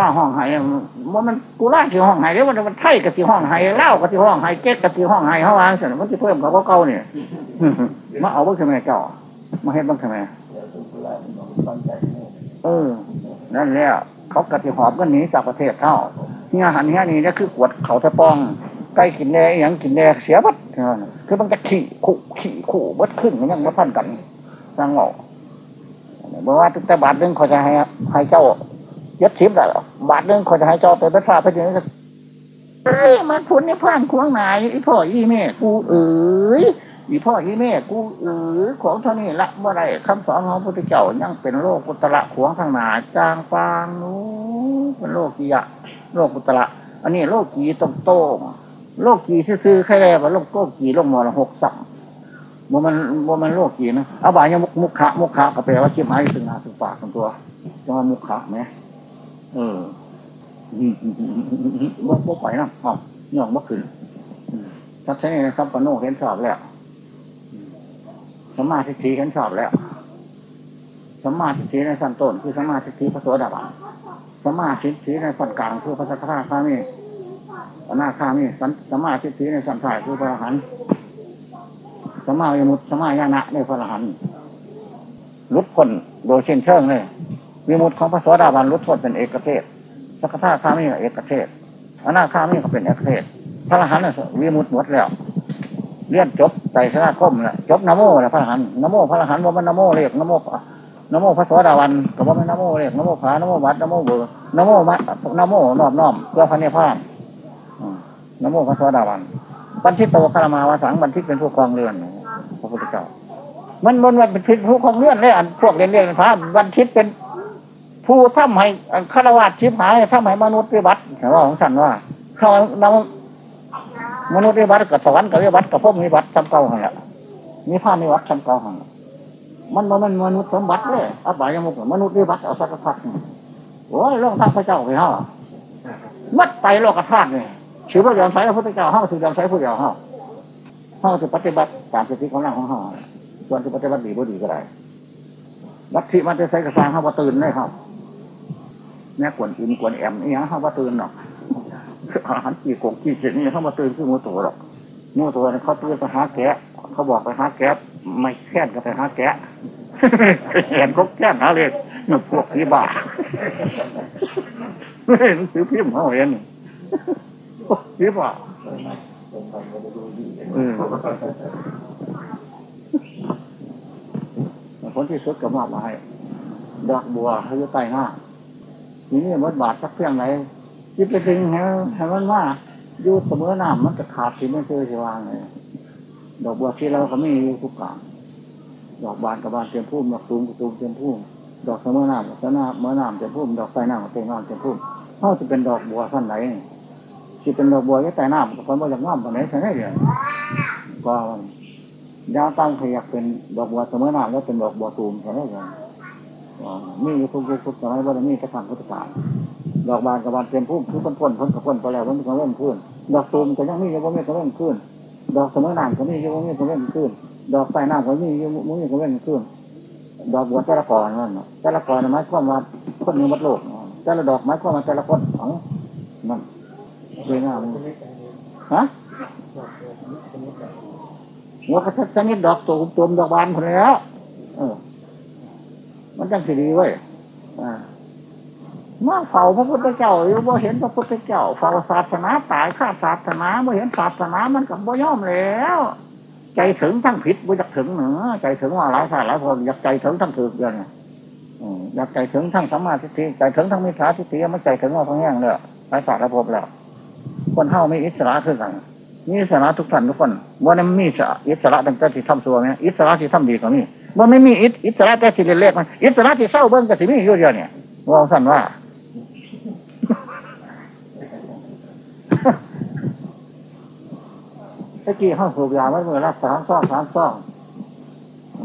S1: ล่าห้องไห้ว่ามันกุล่าสิห้องไห้เดี๋ยวมันมันไทยกับสิห้องไห้เล่ากับสิห้องไห้เก๊กกับสิห้องไห้เขาวางเสร็จมันจะเพิ่มกับเก่าเนี่ยมาเอาบ้างทำไมเจ้ามาเฮ็ดบ้างทำไมเออ นั่นแหละเขากติหอบกันหนีจากประเทศเขาเนี่ยหันเนี่ยนี่นี่คือกวดเขาตะปองใกล้กินแน่อย่างกินแน่เสียบัดเท่านั้นคือมันจะขี่ขู่ขี่ขู่บัดขึ้นมันยังมาพันกันสร้างเหงาบอกว่าตั้งแต่บาทหนึงเขาจะให้ให้เจ้า ยัดทิพย์ล้วบาทหนึงเขาจะห้เจ้าไปเป็นฟ้าไปถึงจะเอ้มันพุนในพานขวางหนอีพ่ออีแม่กูเอ๋ยอีพ่ออีแม่กูเออของเท่านี้ละเมื่อไรคำสอนของพระพุทธเจ้ายังเป็นโลกกุตระขวางข้างหน้าจางฟางนู้เป็นโลกกียะโลกกุตระอันนี้โลกกีตรงโต้งโลกกีซื่อๆแค่แรกว่าโลกโกกีโลกมรหกสัมบ่มันบ่มันโลกกีนะเอาบายยังมุกมุขะมุกขะก็แปลว่าชิมหายถึงหน้าถึงปากถึงตัวจะมามุขะไหม เออบ่บ่ไปนะอ๋อย่องบ่ขึ้นทัศน์นี่นะครับปโนเห็นสอบแล้วสมมาทิฏฐิฉันชอบแล้วสมมาทิฏฐิในสั้นต้นคือสมมาทิฏฐิพระโสดาบันสมมาทิฏฐิในสั้นกลางคือพระสัทธาข้ามีอนาข้ามีสันสมมาทิฏฐิในสั้นท้ายคือพระอรหันต์สมมายมุตสมายานะในพระอรหันต์ลุดพ้นโดยเช่นเชิงเลย วิมุตของพระโสดาบันลุดพ้นเป็นเอกเทศสักขะข้ามีเอกเทศอนาข้ามีก็เป็นเอกเทศพระอรหันต์วิมุตหมดแล้วเรียนจบใจสนาคมแหละจบนโมแหละพระอรหันต์นโมพระอรหันต์ว่ามันนโมเรียกนโมนโมพระสวสดาวันก็ว่ามันนโมเรียกนโมผานโมวัดนโมเบอร์นโมมะนโมนอบน้อมเพื่อพระเนพานนโมพระสวสดาวันบันทิตโตคารมาวาสังบันทิตเป็นผู้ครองเรือนพระพุทธเจ้ามันมันมันเป็นผู้ครองเรือนเลยอันพวกเรียนเรียนพระบันทิตเป็น ผู้ทำให้ฆราวาสชิบหายทำให้มนุษย์ปฏิบัติแต่ว่าของฉันว่าเขานำมนุษย์วิบัติกับสวรรค์กับวิบัติกับพวกวิบัติจำเก่าหันละมีผ้ามีวัดจำเก่าหันมันมันมันมนุษย์สมบัติเลยอบายมุกมนุษย์วิบัติเอาสักพักโอ้ยลงทางพระเจ้าไปเฮามัดไปโลกธาตุนี่ถือว่ายอมใช้พระพุทธเจ้าเฮาถือยอมใช้ผู้เดียวเฮาเฮาจะปฏิบัติตามสติของร่างของเฮาส่วนจะปฏิบัติดีบ่ดีก็ได้ลัทธิมันจะใช้กระซางเฮาว่าตื่นได้ครับ แม่กวนอินกวนแอมเนี่ฮะเฮาว่าตื่นหรอกอาหารกี่กงกี่เจ็ดนี่เฮามาตื่นคือมือตัวหรอกมือตัวนี่เขาตื่นไปหาแกะเขาบอกไปหาแกะไม่แค่นก็ไปหาแกะเห็นเขาแค่นหาเลยนพวกที่บ้าไม่เห็นหนังสือพิมพ์เขาเห็นพวกที่บ้าเออผลที่สุดก็มอบมาให้ดอกบัวเขาอยู่ใต้หน้า ทีนี้มดบาทสักเพียงไหนคิดไปถึงให้ให้มันว่าอยู่เสมอหน้ามันจะขาดสิไม่เจอสิวางเลยดอกบัวที่เราก็มีอยู่ทุกกลางดอกบานกับบานเต็มพุ่มดอกตูมกับตูมเต็มพุ่มดอกเสมอหน้ำกับเสมอเมื่อน้ำเต็มพุ่มดอกใต้น้ำกับเต็มน้ำเต็มพุ่มเขาจะเป็นดอกบัวท่านไหนที่เป็นดอกบัวที่ใต้น้ำกับคนมาจากน้ำตรงไหนใช่ไหมเดียวก็ยาวตั้งขยักเป็นดอกบัวเสมอหน้ำแล้วเป็นดอกบัวตูมใช่ไหมเดียว มีอยู่ทุกยุคทุกสมัยว่าจะมีกระสังพุทธกาลดอกบานกับบานเต็มพุ่มคือพ้นพ้นพ้นกับพ้นไปแล้วพ้นก็เริ่มขึ้น ดอกตูมก็ยังมีอยู่ว่ามีก็เริ่มขึ้น ดอกสมอน้ำก็มีอยู่ว่ามีก็เริ่มขึ้น ดอกใต้น้ำก็มีอยู่มุ้งก็เว้นขึ้นดอกบัวแต่ละกอนนั่นแต่ละกอนหมายความว่าคนหนึ่งวัดโลกแต่ละดอกหมายความว่าแต่ละคนของนั่นสวยงามฮะหัวกระทัดชนิดดอกตูมตูมดอกบานคนแล้วเออ มันจังสิดีเว้ยมาเฝ้าพระพุทธเจ้าอยู่บ่เห็นพระพุทธเจ้าเฝ้าศาสนาตายข้าศาสนาบ่เห็นศาสนามันกับบ่ย่อมแล้ว ใจถึงทั้งผิดบ่อยากถึงเหนือใจถึงว่าหลายชาติหลายคนอยากใจถึงทั้งถึกอย่างนี้อยากใจถึงทั้งสัมมาทิฏฐิใจถึงทั้งมิจฉาทิฏฐิมันใจถึงว่าทั้งแง่งเลยหลายศาสตร์หลายภพแล้ว คนเท่าไม่อิสระคือกันมีอิสระทุกท่านทุกคนว่านั้นมีอิสระตั้งแต่ที่ทำตัวเนี่ยอิสระที่ทำดีกว่านี้ ว่าไม่มีอิสระแต่ที่เล็กมันอิสระที่เศร้าเบิ้งก็สิมีอยู่เดียวเนี่ยว่าสั่นว่าตะกี้ห้าสูบยาไว้เมื่อละสามซ่องสามซ่อง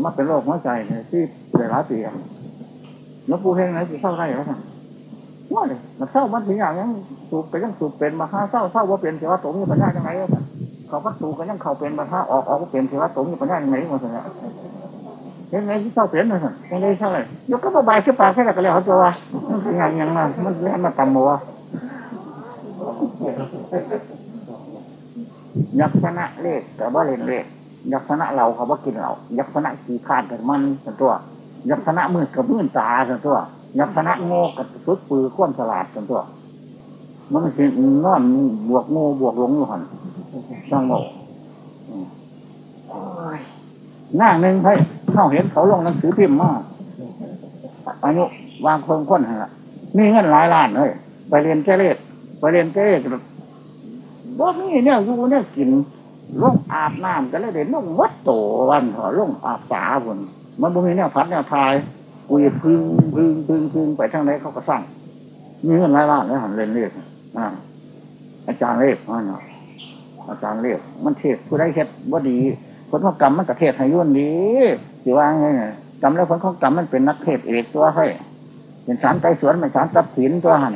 S1: มันเป็นโรคหัวใจเนี่ยที่หลายปีแล้วปูเฮงไหนจะเศร้าได้แล้วท่าว่าเลยมันเศร้ามันถึงอย่างยังสูบไปยังสูบเป็นมาห้าเศร้าเศร้าว่าเป็นเสว่าตรงนี้ปัญญายังไงท่านเขาก็สูบกันยังเขาเป็นมาห้าออกออกก็เป็นเสว่าตรงนี้ปัญญายังไงหมดเลย เห็นไงที่เศร้าเป็นเลยท่านยังไงเศร้าเลยยกก็บายขึ้นปากแค่ไหนก็แล้วเขาตัวมันเป็นอย่างยังมามันเล่นมาตำมัวยักษณะเลขกับว่าเล่นเลขยักษณะเราเขาว่ากินเรายักษณะขี่ขาดกับมันสตัว ยักษณะมืดกับมืดตาสตัวยักษณะโง่กับฝึกปือข้อมฉลาดสตัวมันเป็นนอนบวกโง่บวกหลงอยู่หันสร้างโง่หน้าหนึ่งให้ เข้าเห็นเขาลงหนังสือพิมพ์มากอายุวางเพิงค้นฮะมีเงินหลายล้านเลยไปเรียนเจเลสไปเรียนเจเลสบ่มีเนี่ยอยู่เนี่ยกินลงอาบน้ำก็เลยเด่นลงวัดโตวันเหรอลงอาบสาบนมันบ่มีเนี่ยพัดเนี่ยทายกุยพึ่งพึ่งพึ่งพึ่งไปทางไหนเขาก็สั่งมีเงินหลายล้านแล้วหันเล่นเรียกอ่าอาจารย์เรียกอ่าเนาะอาจารย์เรียกมันเทศผู้ได้เฮ็ดว่าดีผลของกรรมมันกระเทศให้ยุ่นดี สิว่าไงเนี่ยกรรมแล้วผลของกรรมมันเป็นนักเทศเอกตัวให้เป็นสารไต่สวนเป็นสารทรัพย์สินตัวให้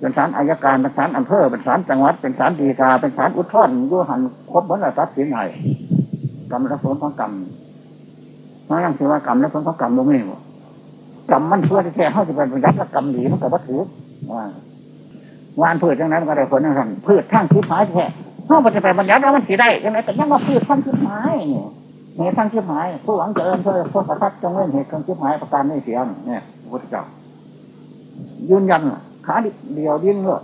S1: เป็นศาลอายการเป็นศาลอำเภอเป็นศาลจังหวัดเป็นศาลฎีกาเป็นศาลอุทธรณ์ยูหันครบเหมือนตัดสินให้กรรมและผลของกรรมนั่นคือว่ากรรมและผลของกรรมตรงนี้กรรมมันเพื่อที่แท้เขาจะเป็นยัดและกรรมดีมันกับวัตถุว่าวานพืชจังนั้นก็ได้ผลอย่างนั้นพืชทั้งคิดหมายแท้เขาจะไปบรรยัติว่ามันสีได้ยังไงแต่ยังมาพืชทั้งคิดหมายเนี่ย เหตุทั้งคิดหมาย ผู้หวังเจริญเพื่อพวกประทัดจงเว้นเหตุทั้งคิดหมายประการนี้เสียเนี่ยพระพุทธเจ้ายืนยันขาเดียวดิ้นเลย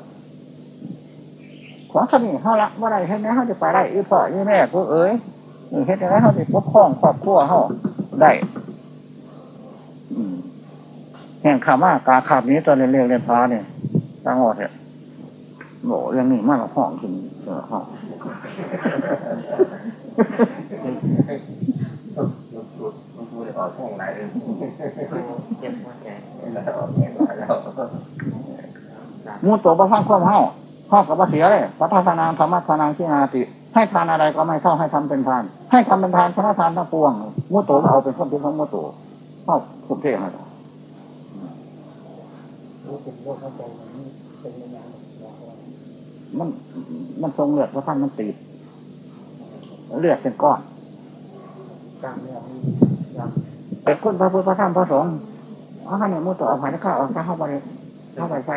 S1: ของขนี้เขาละว่าไรเห็นไหมเขาจะไปได้อีพ่ออีแม่ผู้เอ๋ยเห็นไหมเขาจะปกครองครอบครัวเขาได้แห่งขาว่ากาขาบนี้ตอนเรียนเรียนเรียนพาเนี่ยตั้งหมดเนี่ยโหเรื่องนี้มากกว่าห้องจริงเออห้อง
S4: ออกช่องไหนเจ็บหัวใจแล้วออกแง่แล้ว
S1: มูตัวประพังความเฮาห้องกับเสียเลยพัฒนางธรรมะธนางที่นาติ ให้ทานอะไรก็ไม่เท่าให้ทำเป็นทาน ให้ทำเป็นทานพระทานทั้งปวงมุตโตก็เอาเป็นคนเป็นของมุตโตเข้าสุเทพให้
S2: รู้สึกโรคเข้าใจมันเป็นยังไง
S1: มันมันทรงเลือดเพราะท่านมันตีดเลือดเป็นก้อน
S2: กลางเนี่ยมียา
S1: เป็นคนพระพุทธพระธรรมพระสงฆ์เอาให้มุตตเอาไปแล้วก็เอาเข้าไปเข้าไปใส่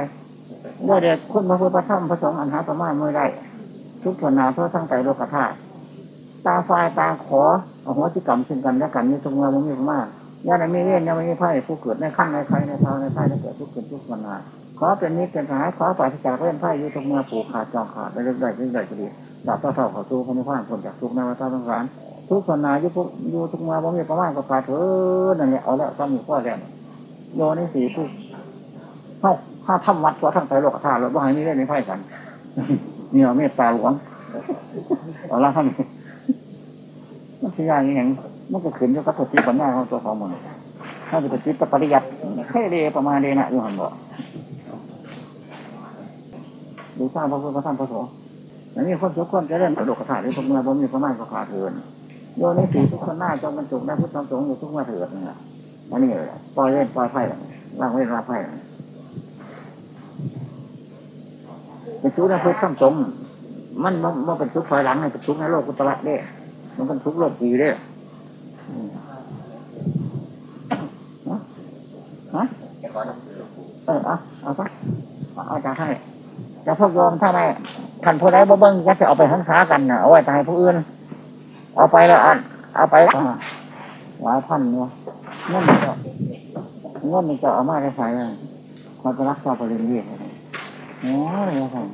S1: ด้วยเด็กคุณพระพุทธพระธรรมพระสงฆ์อันหาประมาณไม่ได้ทุกทนาเพื่อทั้งใจโลกธาตุตาฝ่ายตาขอเอาหัวที่กรรมซึ่งกันและกันนี่ตรงเงามันมีมากย่าในมีเรื่องย่าไม่มีไพ่ผู้เกิดในขั้นในใครในเท้าในไพ่ในเกิดทุกข์เกิดทุกข์นาขอเป็นนิจเป็นสหายขอปราศจากเรื่องไพ่ยุตรงเมื่อปูขาดจองขาดไปเรื่อยๆเรื่อยๆก็ดีดาบเท่าเท่าเขาสู้คนในพานคนจากทุกข์ในวัฏสงสาร ทุกข์นายุทุกยุทุกมื่อบ่มีประมาณก็ขาดเถิดนั่นเนี่ยเอาแล้วก็มีข้อแรงโยนี่สี่ผู้เข้าถ้าทำวัดก็ทั้งใจโลกธาตุแล้วบ่ให้มีเรื่องในไพ่กันเนี่ยเมตตาหลวงเอาละท่านมันสิยากอย่างมันก็ขึ้นอยู่กับตัวจิตปัญญาของตัวของมันถ้าจะเป็นจิตปริยัติแค่เดประมาณเดนะอยู่หันบอกดูสร้างพระพุทธพระธรรมพระสงฆ์อันนี้คนทุกคนจะเล่นกระโดดกระถาหรือพวกเมื่อบ่มีประมาณก็ขาดเถิน โยนสีทุกคนหน้าจงบรรจุได้พุทธสงฆ์อยู่ทุกเมื่อเถิดนี่อันนี้ปล่อยเล่นปล่อยไพ่ล่างเล่นล่างไพ่เป็นชุดนะพุทธสงฆ์มันมันเป็นชุดถอยหลังในเป็นชุดในโลกกุตระเด้ มันเป็นชุดโลกปีเด้ฮะ
S4: จะขอหนังสือหลวงปู่
S1: เออเอาเอาซะเอาจากให้จะพวกโยมถ้าไม่ท่านผู้ใดบ่เบิ้งก็จะเอาไปหันษากันนะเอาไว้ตายผู้อื่น เอาไปแล้วอันเอาไปอ่าหลายพันเนี่ยเงินจะเงินจะเอามาได้ใช้เลยเขาจะรักษาปริญญาโอ้ยว่าซั่น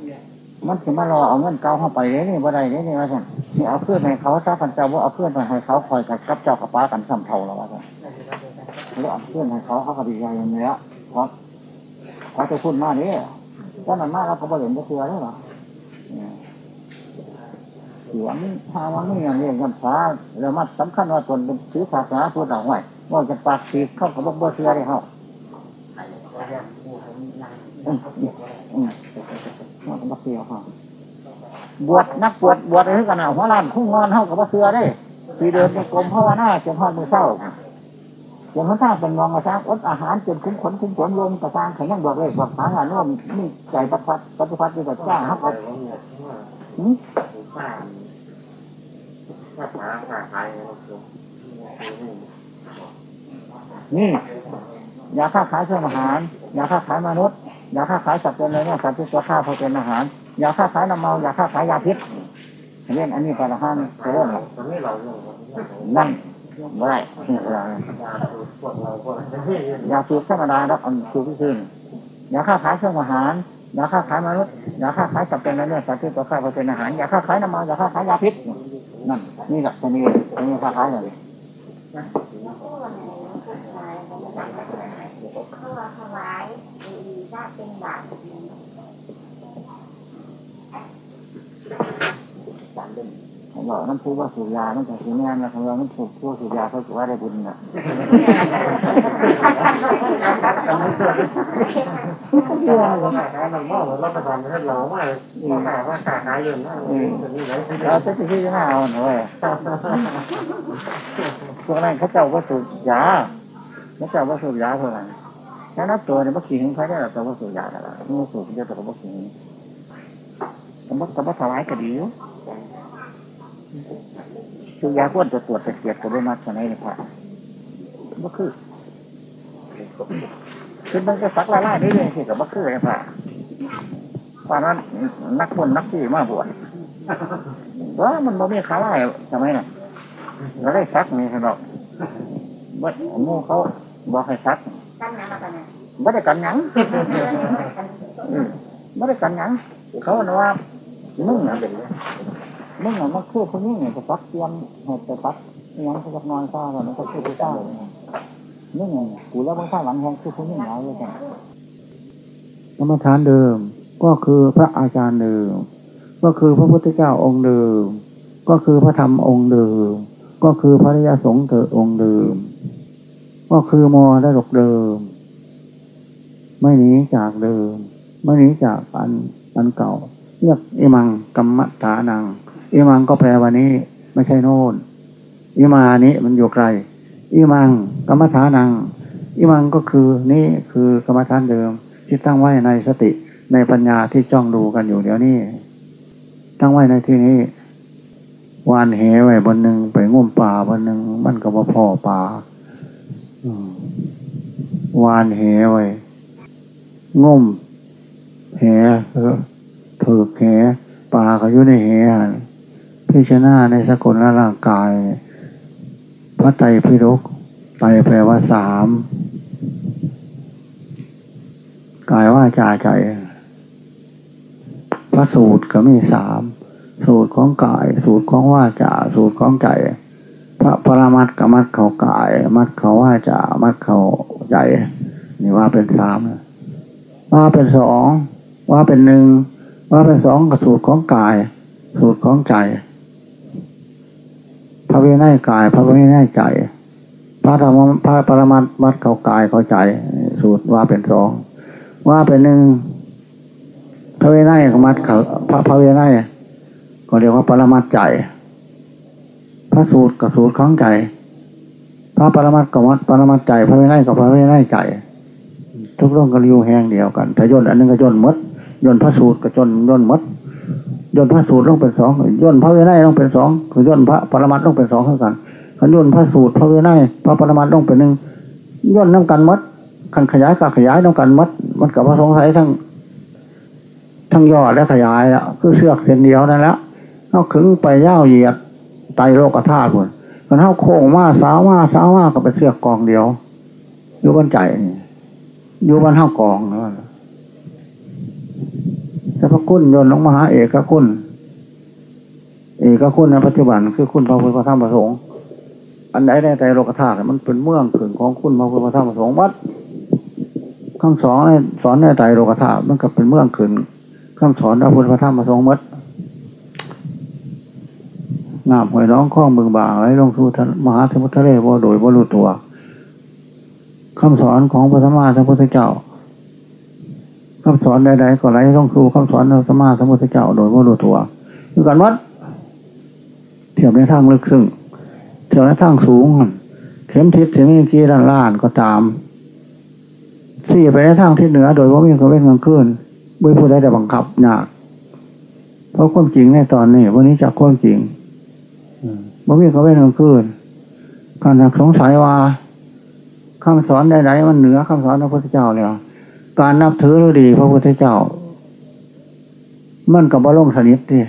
S1: มันถึงมารอเอาเงินเก่าเข้าไปเลยนี่บ่ได้เลยนี่ว่าสั่นนี่เอาเพื่อนให้เขาซะกันเจ้าว่าเอาเพื่อนไปให้เขาคอยกับกับเจ้ากับป้ากันซ้ำเท่าแล้วว่าสั่นแล้วเอาเพื่อนให้เขาเขาก็ดีใจอย่างนี้ละเพราะเขาจะพูดมากนี่ถ้ามันมากแล้วเขาบ่เห็นจะเชื่อได้หรอ เสียงทางวันนี้อย่างนี้กันฟ้าแล้วมันสำคัญว่าตนเป็นถือศาสนาพูดเอาไว้ว่าจะปากสีเข้ากับบ่เชื่อได้เขาอืมอืมมันก็บ่เสียเขาบวชนักบวชบวชอะไรกันนะหัวล้านคุ้งงอนเท่ากับบ่เสือได้ทีเดินในกรมภาวนาจนห้องมือเศร้าจนเขาสร้าเป็นงองกระซ้างอดอาหารจนคุ้มขนคุ้มขนลงกระซ้างแข็งยังบอกเลยบอกหางานว่านี่ใจปฏิพัติปฏิพัติด้วยกับจ้าครับหืม
S4: ป้าป้าขาขาขายหลวงปู่
S1: นี่าฆ่าขายเครื่องอาหารยาฆ่าขายมนุษย์ยาฆ่าขายสัตว์เป็นอะไรเนี่ยสัตว์ที่ตัวฆ่าพอเป็นอาหารยาฆ่าขายน้ำเมายาฆ่าขายยาพิษเรื่องอันนี้เป็นอาหารเรื่อง
S4: นนี้เราเรื่อง
S1: นั่นไม่ได้
S4: ยาสูบพวกเราพวกนั้นที่
S1: ยาสูบธรรมดาแล้วอันสูบที่ซึ่งยาฆ่าขายเครื่องอาหารยาฆ่าขายมนุษย์ยาฆ่าขายสัตว์เป็นอะไรเนี่ยสัตว์ที่ตัวฆ่าพอเป็นอาหารยาฆ่าขายน้ำเมายาฆ่าขายยาพิษ นั่นนี่หลักตรงนี้ตรงนี้คล้ายๆกัย
S3: เลยว่าถวายดีได้เป็นบาท
S1: ผม บอกน้ำพุว่าสูบยามันจะสูบงานนะผมว่าน้ำพุพวกสูบยาเขาถือว่าได้บุญนะ
S4: เรื่องของขาขายมันว่าเราประทานให้เราว่าขาว่าขาขายเรื่องนั้นนี่ไหนที่
S1: เราจะที่จะหน้าเอาหน่อยพวกนั้นเขาเจ้าว่าสูบยาเขาเจ้าว่าสูบยาเท่านั้นแค่นับตัวเนี่ยเมื่อกี้ถึงใครได้แต่ว่าสูบยาแต่ละมือสูบเยอะแต่ก็เมื่อกี้แต่ว่าแต่ว่าถวายก็ดีอยู่ สูบยาควรจะตรวจตะเกียบตัวด้วยมัดอะไรเนี่ยพระก็คือคือมันจะสักละลายได้เลยที่กับบ่คือเลยพระตอนนั้นนักบนนักที่มาบวชว่ามันบ่มีขาลายทำไมน่ะเราได้ซักนี่ครับบอกบ่หมู่เขาบอกให้ซัก
S3: ตั้งนั้นมาตอนนั้น
S1: บ่ได้กันหยังอืมบ่ได้กันหยังเขาว่ามึงน่ะ มึงน่ะมันคือคนนี้เนี่ยจะซักเตรียมให้ไปซักอิหยังเขาจะนอนซ่าแล้วมันก็คือผู้ซ่ามึงเนี่ยกูแล้วมึงซ่าหลังแหงคือคนนี้หลายเลยจ้ะกรรมฐานเดิมก็คือพระอาจารย์เดิม ก็คือพระพุทธเจ้าองค์เดิม ก็คือพระธรรมองค์เดิม ก็คือพระริยสงฆ์เถอองค์เดิม ก็คือมอได้ดกเดิม ไม่หนีจากเดิม ไม่หนีจากอันอันเก่า เรียกอิมังกัมมฐานัง อิมังก็แปลว่านี้ ไม่ใช่โน่นอิมานี้มันอยู่ไกลอิมังกรรมฐานังอิมังก็คือนี่คือกรรมฐานเดิม ที่ตั้งไว้ในสติในปัญญาที่จ้องดูกันอยู่เดี๋ยวนี้ ตั้งไว้ในที่นี้วานเหไว้บนหนึ่งไปงุ่มป่าบนหนึ่งมันก็บ่พ่อป่าวานเหไว้งุ่มแหเอถือกแหปลาเขาอยู่ในแห หั่นพิชนาในสกุลร่างกาย พระไตรปิฎกไตรแปลว่าสามกายว่าจาใจ พระสูตรก็มีสามสูตรของกาย สูตรของว่าจาสูตรของใจ พระปรมัตถ์กับมัดเขากาย มัดเขาว่าจามัดเขาใจนี่ว่าเป็นสามว่าเป็นสองว่าเป็นหนึ่งว่าเป็นสองกับสูตรของกาย สูตรของใจ ระวินัยกาย พระวินัยใจ พระธรรมพระปรมัตมัดเขากายเขาใจ สูตรว่าเป็นสองว่าเป็นหนึ่งพระวินัยของมัดเขาพระพระวินัยก็เรียกว่าปรมัตใจ พระสูตรกับสูตรของใจ พระปรมัตกับมัดปรมัตใจ พระวินัยกับพระวินัยใจ ทุกเรื่องก็อยู่แห่งเดียวกันแต่ย่นอันนึงก็ย่นมดย่นพระสูตรก็จนย่นมด ย่นพระสูตรต้องเป็นสองย่นพระวินัยต้องเป็นสองคือย่นพระปรมัตถ์ต้องเป็นสองเท่ากันขันย่นพระสูตรพระวินัยพระปรมัตถ์ต้องเป็นหนึ่งย่นน้ำกันมัดขันขยายกับขยายน้ำกันมัดมันกับพระสงสัยทั้ง ทั้งยอดและขยายอะคือเชือกเส้นเดียวนั่นแหละเอาขึงไปย่าวเหยียดไตรโลกธาตุคนมันเท่าโค้งมาสาวมาสาวมาก็เป็นเชือกกองเดียวอยู่บนใจอยู่บนเท่ากองนั่น พระคุณยนต์ลงมหาเอกคุณ เอกคุณในปัจจุบันคือคุณพระพุทธพระธรรมพระสงฆ์อันไหนในใจโลกธาตุมันเป็นเมืองขึงของคุณพระพุทธพระธรรมพระสงฆ์วัดคำสอนสอนในใจโลกธาตุมันก็เป็นเมืองขึงคำสอนพระพุทธพระธรรมพระสงฆ์มัดงามหอยน้องข้องเบืองบ่าไว้ลงสู่มหาสมุทรทะเลบ่โดยบ่รู้ตัวคำสอนของพระสัมมาสัมพุทธเจ้า คำสอนใดๆก็ไหลลงสู่คำสอนของพระสัมมาสมุทธเจ้าโดยบ่ารู้ตัวคือกันวัดเทียบในทางลึกซึ้งเทียบในทางสูง เข็มทิศถึงมีกี่ล้านล้านก็ตามสี่ไปในทางทิศเหนือ โดยว่ามีกระเว้นกลางคืนไม่พูดได้แต่บังคับยากเพราะความจริงในตอนนี้วันนี้จากความจริงว่ามีกระเว้นกลางคืนการสงสัยว่าคำสอนใดๆมันเหนือคำสอนพระพุทธเจ้าแล้ว การนับถือหรือดี พระพุทธเจ้า มันกับบร่มสนิทที่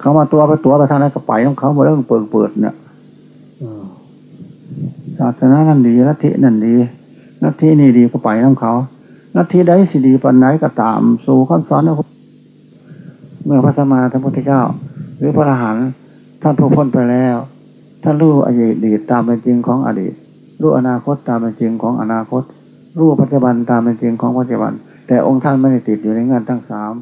S1: เขามาตัวไปตัวไปทางนั้นก็ไปของเขาบเรื่องเปิดเปิดเนี่ยศาสนานั่นดีลัทธินั่นดีลัทธินี่ดีก็ไปของเขาลัทธิใดสิดีปันไหนก็ตาม สู่คำสอนนะเมื่อพระสมมาสัมพุทธเจ้า หรือพระอรหันต์ท่านผู้พ้นไปแล้ว ท่านรู้อดีตตามเป็นจริงของอดีตรู้อนาคตตามเป็นจริงของอนาคต รู้ปัจจุบันตามเป็นจริงของปัจจุบัน แต่องค์ท่านไม่ได้ติดอยู่ในเงื่อนทั้งสาม